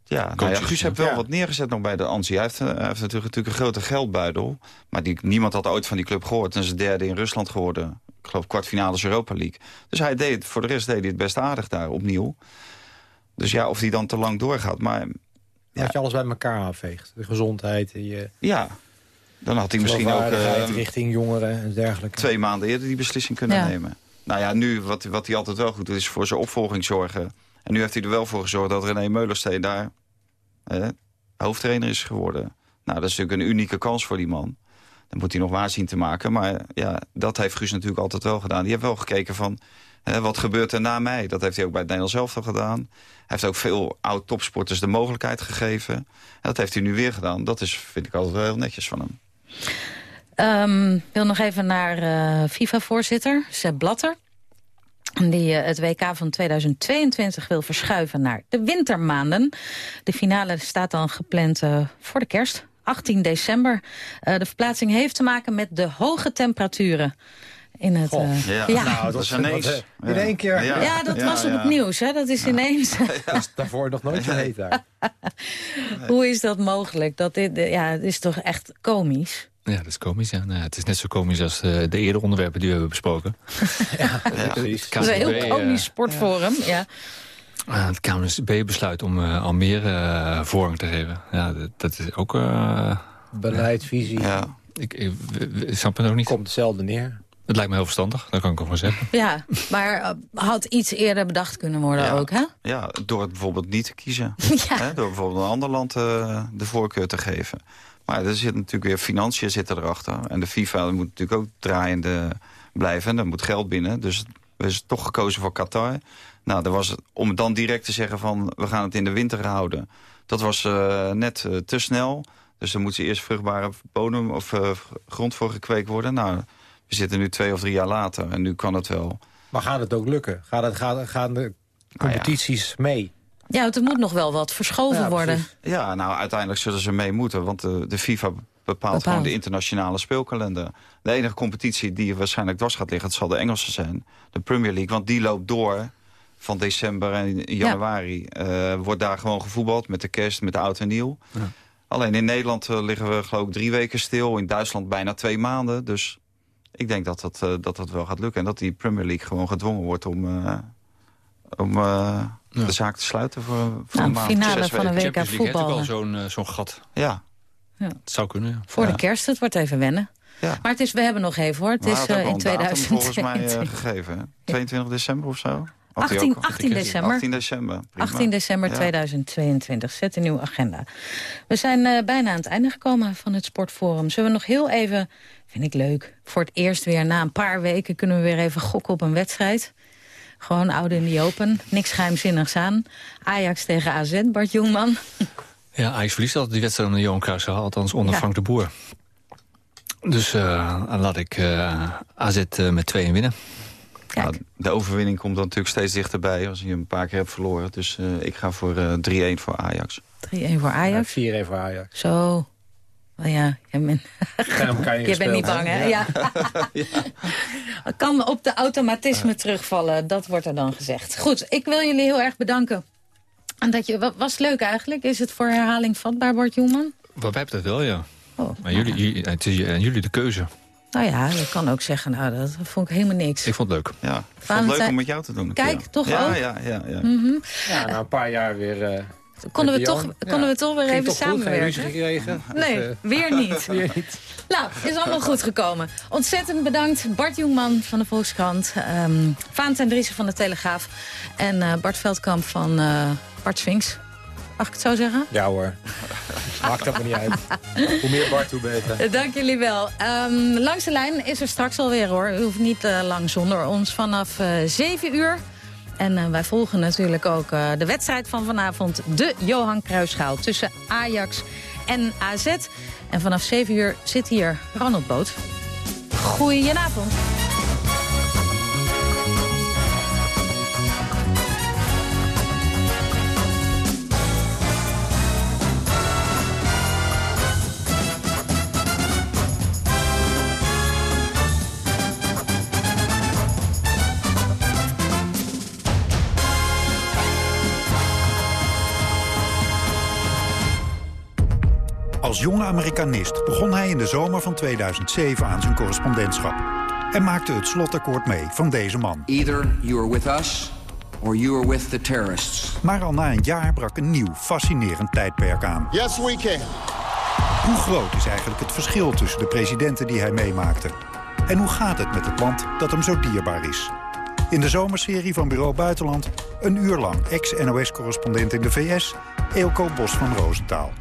Ja, nou ja, Guus heeft wel ja. wat neergezet nog bij de ANSI. Hij heeft, hij heeft natuurlijk, natuurlijk een grote geldbuidel. Maar die, niemand had ooit van die club gehoord. En is derde in Rusland geworden. Ik geloof kwartfinales Europa League. Dus hij deed, voor de rest deed hij het best aardig daar opnieuw. Dus ja, of hij dan te lang doorgaat. Maar, ja. Dat je alles bij elkaar aanveegt. De gezondheid. En je... Ja, dan had hij misschien ook... Uh, richting jongeren en dergelijke. Twee maanden eerder die beslissing kunnen ja. nemen. Nou ja, nu, wat, wat hij altijd wel goed doet, is voor zijn opvolging zorgen. En nu heeft hij er wel voor gezorgd dat René Meulensteen daar eh, hoofdtrainer is geworden. Nou, dat is natuurlijk een unieke kans voor die man. Dan moet hij nog waar zien te maken. Maar ja, dat heeft Guus natuurlijk altijd wel gedaan. Die heeft wel gekeken van, hè, wat gebeurt er na mij? Dat heeft hij ook bij het Nederlands elftal gedaan. Hij heeft ook veel oud-topsporters de mogelijkheid gegeven. En dat heeft hij nu weer gedaan. Dat is, vind ik altijd wel heel netjes van hem. Um, wil nog even naar uh, FIFA-voorzitter Sepp Blatter die uh, het WK van 2022 wil verschuiven naar de wintermaanden. De finale staat dan gepland uh, voor de kerst, 18 december. De verplaatsing heeft te maken met de hoge temperaturen. In het, uh, ja, ja. Nou, dat was ineens. In één keer. Ja, ja dat was op het nieuws. Hè? Dat is ineens. [laughs] Dat is daarvoor nog nooit zo heet daar. Hoe is dat mogelijk? Dat dit, ja, het is toch echt komisch? Ja, dat is komisch. Ja. Nou, het is net zo komisch als uh, de eerdere onderwerpen die we hebben besproken. ja, [laughs] ja, precies. Dat is een heel komisch sportforum. Ja. Uh, het KNSB besluit om uh, Almere uh, voorrang te geven. Ja, dat, dat is ook... Beleid, visie. Ja. Ik, ik, ik snap het ook niet. Komt hetzelfde neer. Het lijkt me heel verstandig, dat kan ik ook wel zeggen. [laughs] Ja, maar uh, had iets eerder bedacht kunnen worden Ja. ook, hè? Ja, door het bijvoorbeeld niet te kiezen. [laughs] Hè, door bijvoorbeeld een ander land eh, de voorkeur te geven. Maar er zit natuurlijk weer financiën zitten erachter. En de FIFA moet natuurlijk ook draaiende blijven. En er moet geld binnen. Dus we is toch gekozen voor Qatar. Nou, er was, om dan direct te zeggen van we gaan het in de winter houden. Dat was eh, net eh, te snel. Dus er moet ze eerst vruchtbare bodem of eh, grond voor gekweekt worden. Nou, we zitten nu twee of drie jaar later. En nu kan het wel. Maar gaat het ook lukken? Gaat het, gaat, gaan de competities mee? Ja, want er moet nog wel wat verschoven Ja, worden. precies. Ja, nou uiteindelijk zullen ze mee moeten. Want de, de FIFA bepaalt, gewoon de internationale speelkalender. De enige competitie die waarschijnlijk dwars gaat liggen... dat zal de Engelse zijn. De Premier League. Want die loopt door van december en januari. Eh, wordt daar gewoon gevoetbald met de kerst, met de oud en nieuw. Alleen in Nederland eh, liggen we geloof ik drie weken stil. In Duitsland bijna twee maanden. Dus ik denk dat dat, eh, dat, dat wel gaat lukken. En dat die Premier League gewoon gedwongen wordt om... eh, om eh, de zaak te sluiten voor, voor Nou, een maand. finale van een heeft ook Wel voetballen. zo'n zo'n gat. Ja. Ja. Het zou kunnen, ja. Voor de kerst, het wordt even wennen. Ja. Maar het is, we hebben nog even hoor. Het Maar is eh, ook in al een datum volgens mij eh, 2022. gegeven. hè? 22 december of zo? Had hij 18, ook al? 18 december. 18 december. prima. 18 december Ja. 2022. Zet een nieuwe agenda. We zijn eh, bijna aan het einde gekomen van het Sportforum. Zullen we nog heel even, vind ik leuk... voor het eerst weer na een paar weken... kunnen we weer even gokken op een wedstrijd. Gewoon oude in die open. Niks geheimzinnigs aan. Ajax tegen AZ, Bart Jongman. Ja, Ajax verliest altijd die wedstrijd onder Johan Cruijff, althans onder Ja. Frank de Boer. Dus eh, dan laat ik eh, AZ met 2 winnen. Nou, de overwinning komt dan natuurlijk steeds dichterbij... als je een paar keer hebt verloren. Dus eh, ik ga voor eh 3-1 voor Ajax. 3-1 voor Ajax. 4-1 voor Ajax. Zo. Oh ja, jij bent, [laughs] je bent niet bang, hè? Ja. [laughs] [laughs] kan op de automatisme terugvallen, dat wordt er dan gezegd. Goed, ik wil jullie heel erg bedanken. En dat je, wa- was leuk eigenlijk. Is het voor herhaling vatbaar, Bart Joeman? Wat mij betreft wel, ja. Oh, maar jullie, jullie- het is aan jullie de keuze. Nou ja, je kan ook zeggen, nou, dat vond ik helemaal niks. Ik vond het leuk. Ja, vond het leuk om met jou te doen. Kijk, toch ja, ook? Ja, ja, ja. Mhm. Ja, na een paar jaar weer... eh, Konden we toch, konden we Ja. toch weer Ging even toch goed, geen samenwerken? gekregen. Nee, Dus, eh, weer niet. [laughs] weer niet. Nou, is allemaal goed gekomen. Ontzettend bedankt Bart Jongman van de Volkskrant. ehm Valentijn Driessen van de Telegraaf. En eh, Bart Veldkamp van eh, Bart Sphinx. Mag ik het zo zeggen? Ja hoor. [laughs] Maakt dat me niet uit. Hoe meer Bart, hoe beter. Dank jullie wel. Ehm, langs de lijn is er straks alweer hoor. U hoeft niet eh, lang zonder ons vanaf eh 7 uur. En eh, wij volgen natuurlijk ook de wedstrijd van vanavond. De Johan Cruijffschaal tussen Ajax en AZ. En vanaf 7 uur zit hier Ronald Boot. Goedenavond. Als jonge Amerikanist begon hij in de zomer van 2007 aan zijn correspondentschap. En maakte het slotakkoord mee van deze man. Either you are with us or you are with the terrorists. Maar al na een jaar brak een nieuw, fascinerend tijdperk aan. Yes, we can. Hoe groot is eigenlijk het verschil tussen de presidenten die hij meemaakte? En hoe gaat het met het land dat hem zo dierbaar is? In de zomerserie van Bureau Buitenland... een uur lang ex-NOS-correspondent in de VS... Eelco Bos van Roosentaal.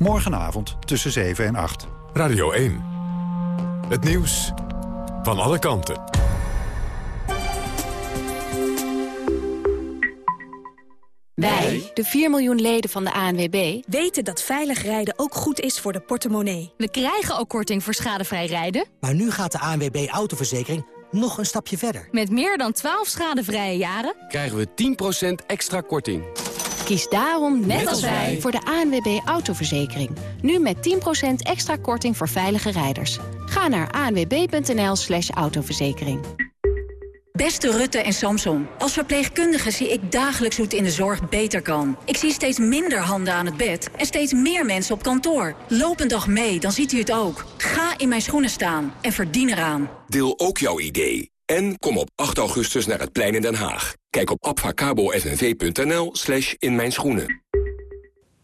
Morgenavond tussen 7 en 8. Radio 1. Het nieuws van alle kanten. Wij, de 4 miljoen leden van de ANWB, weten dat veilig rijden ook goed is voor de portemonnee. We krijgen ook korting voor schadevrij rijden. Maar nu gaat de ANWB Autoverzekering nog een stapje verder. Met meer dan 12 schadevrije jaren krijgen we 10% extra korting. Kies daarom, net, Net als wij. voor de ANWB Autoverzekering. Nu met 10% extra korting voor veilige rijders. Ga naar anwb.nl slash autoverzekering. Beste Rutte en Samson, als verpleegkundige zie ik dagelijks hoe het in de zorg beter kan. Ik zie steeds minder handen aan het bed en steeds meer mensen op kantoor. Loop een dag mee, dan ziet u het ook. Ga in mijn schoenen staan en verdien eraan. Deel ook jouw idee. En kom op 8 augustus naar het plein in Den Haag. Kijk op abfacabo.nv.nl slash in mijn schoenen.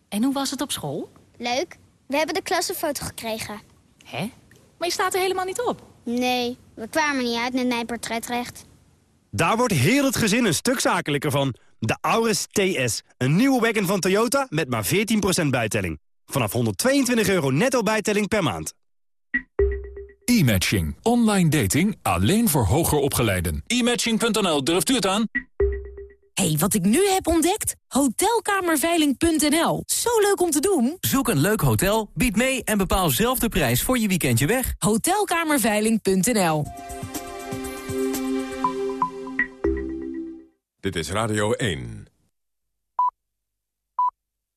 En hoe was het op school? Leuk. We hebben de klassenfoto gekregen. Hè? Maar je staat er helemaal niet op. Nee, We kwamen niet uit met mijn portretrecht. Daar wordt heel het gezin een stuk zakelijker van. De Auris TS, een nieuwe wagon van Toyota met maar 14% bijtelling. Vanaf 122 euro netto bijtelling per maand. E-matching. Online dating alleen voor hoger opgeleiden. E-matching.nl, durft u het aan? hey, wat ik nu heb ontdekt? Hotelkamerveiling.nl. Zo leuk om te doen. Zoek een leuk hotel, bied mee en bepaal zelf de prijs voor je weekendje weg. Hotelkamerveiling.nl. Dit is Radio 1.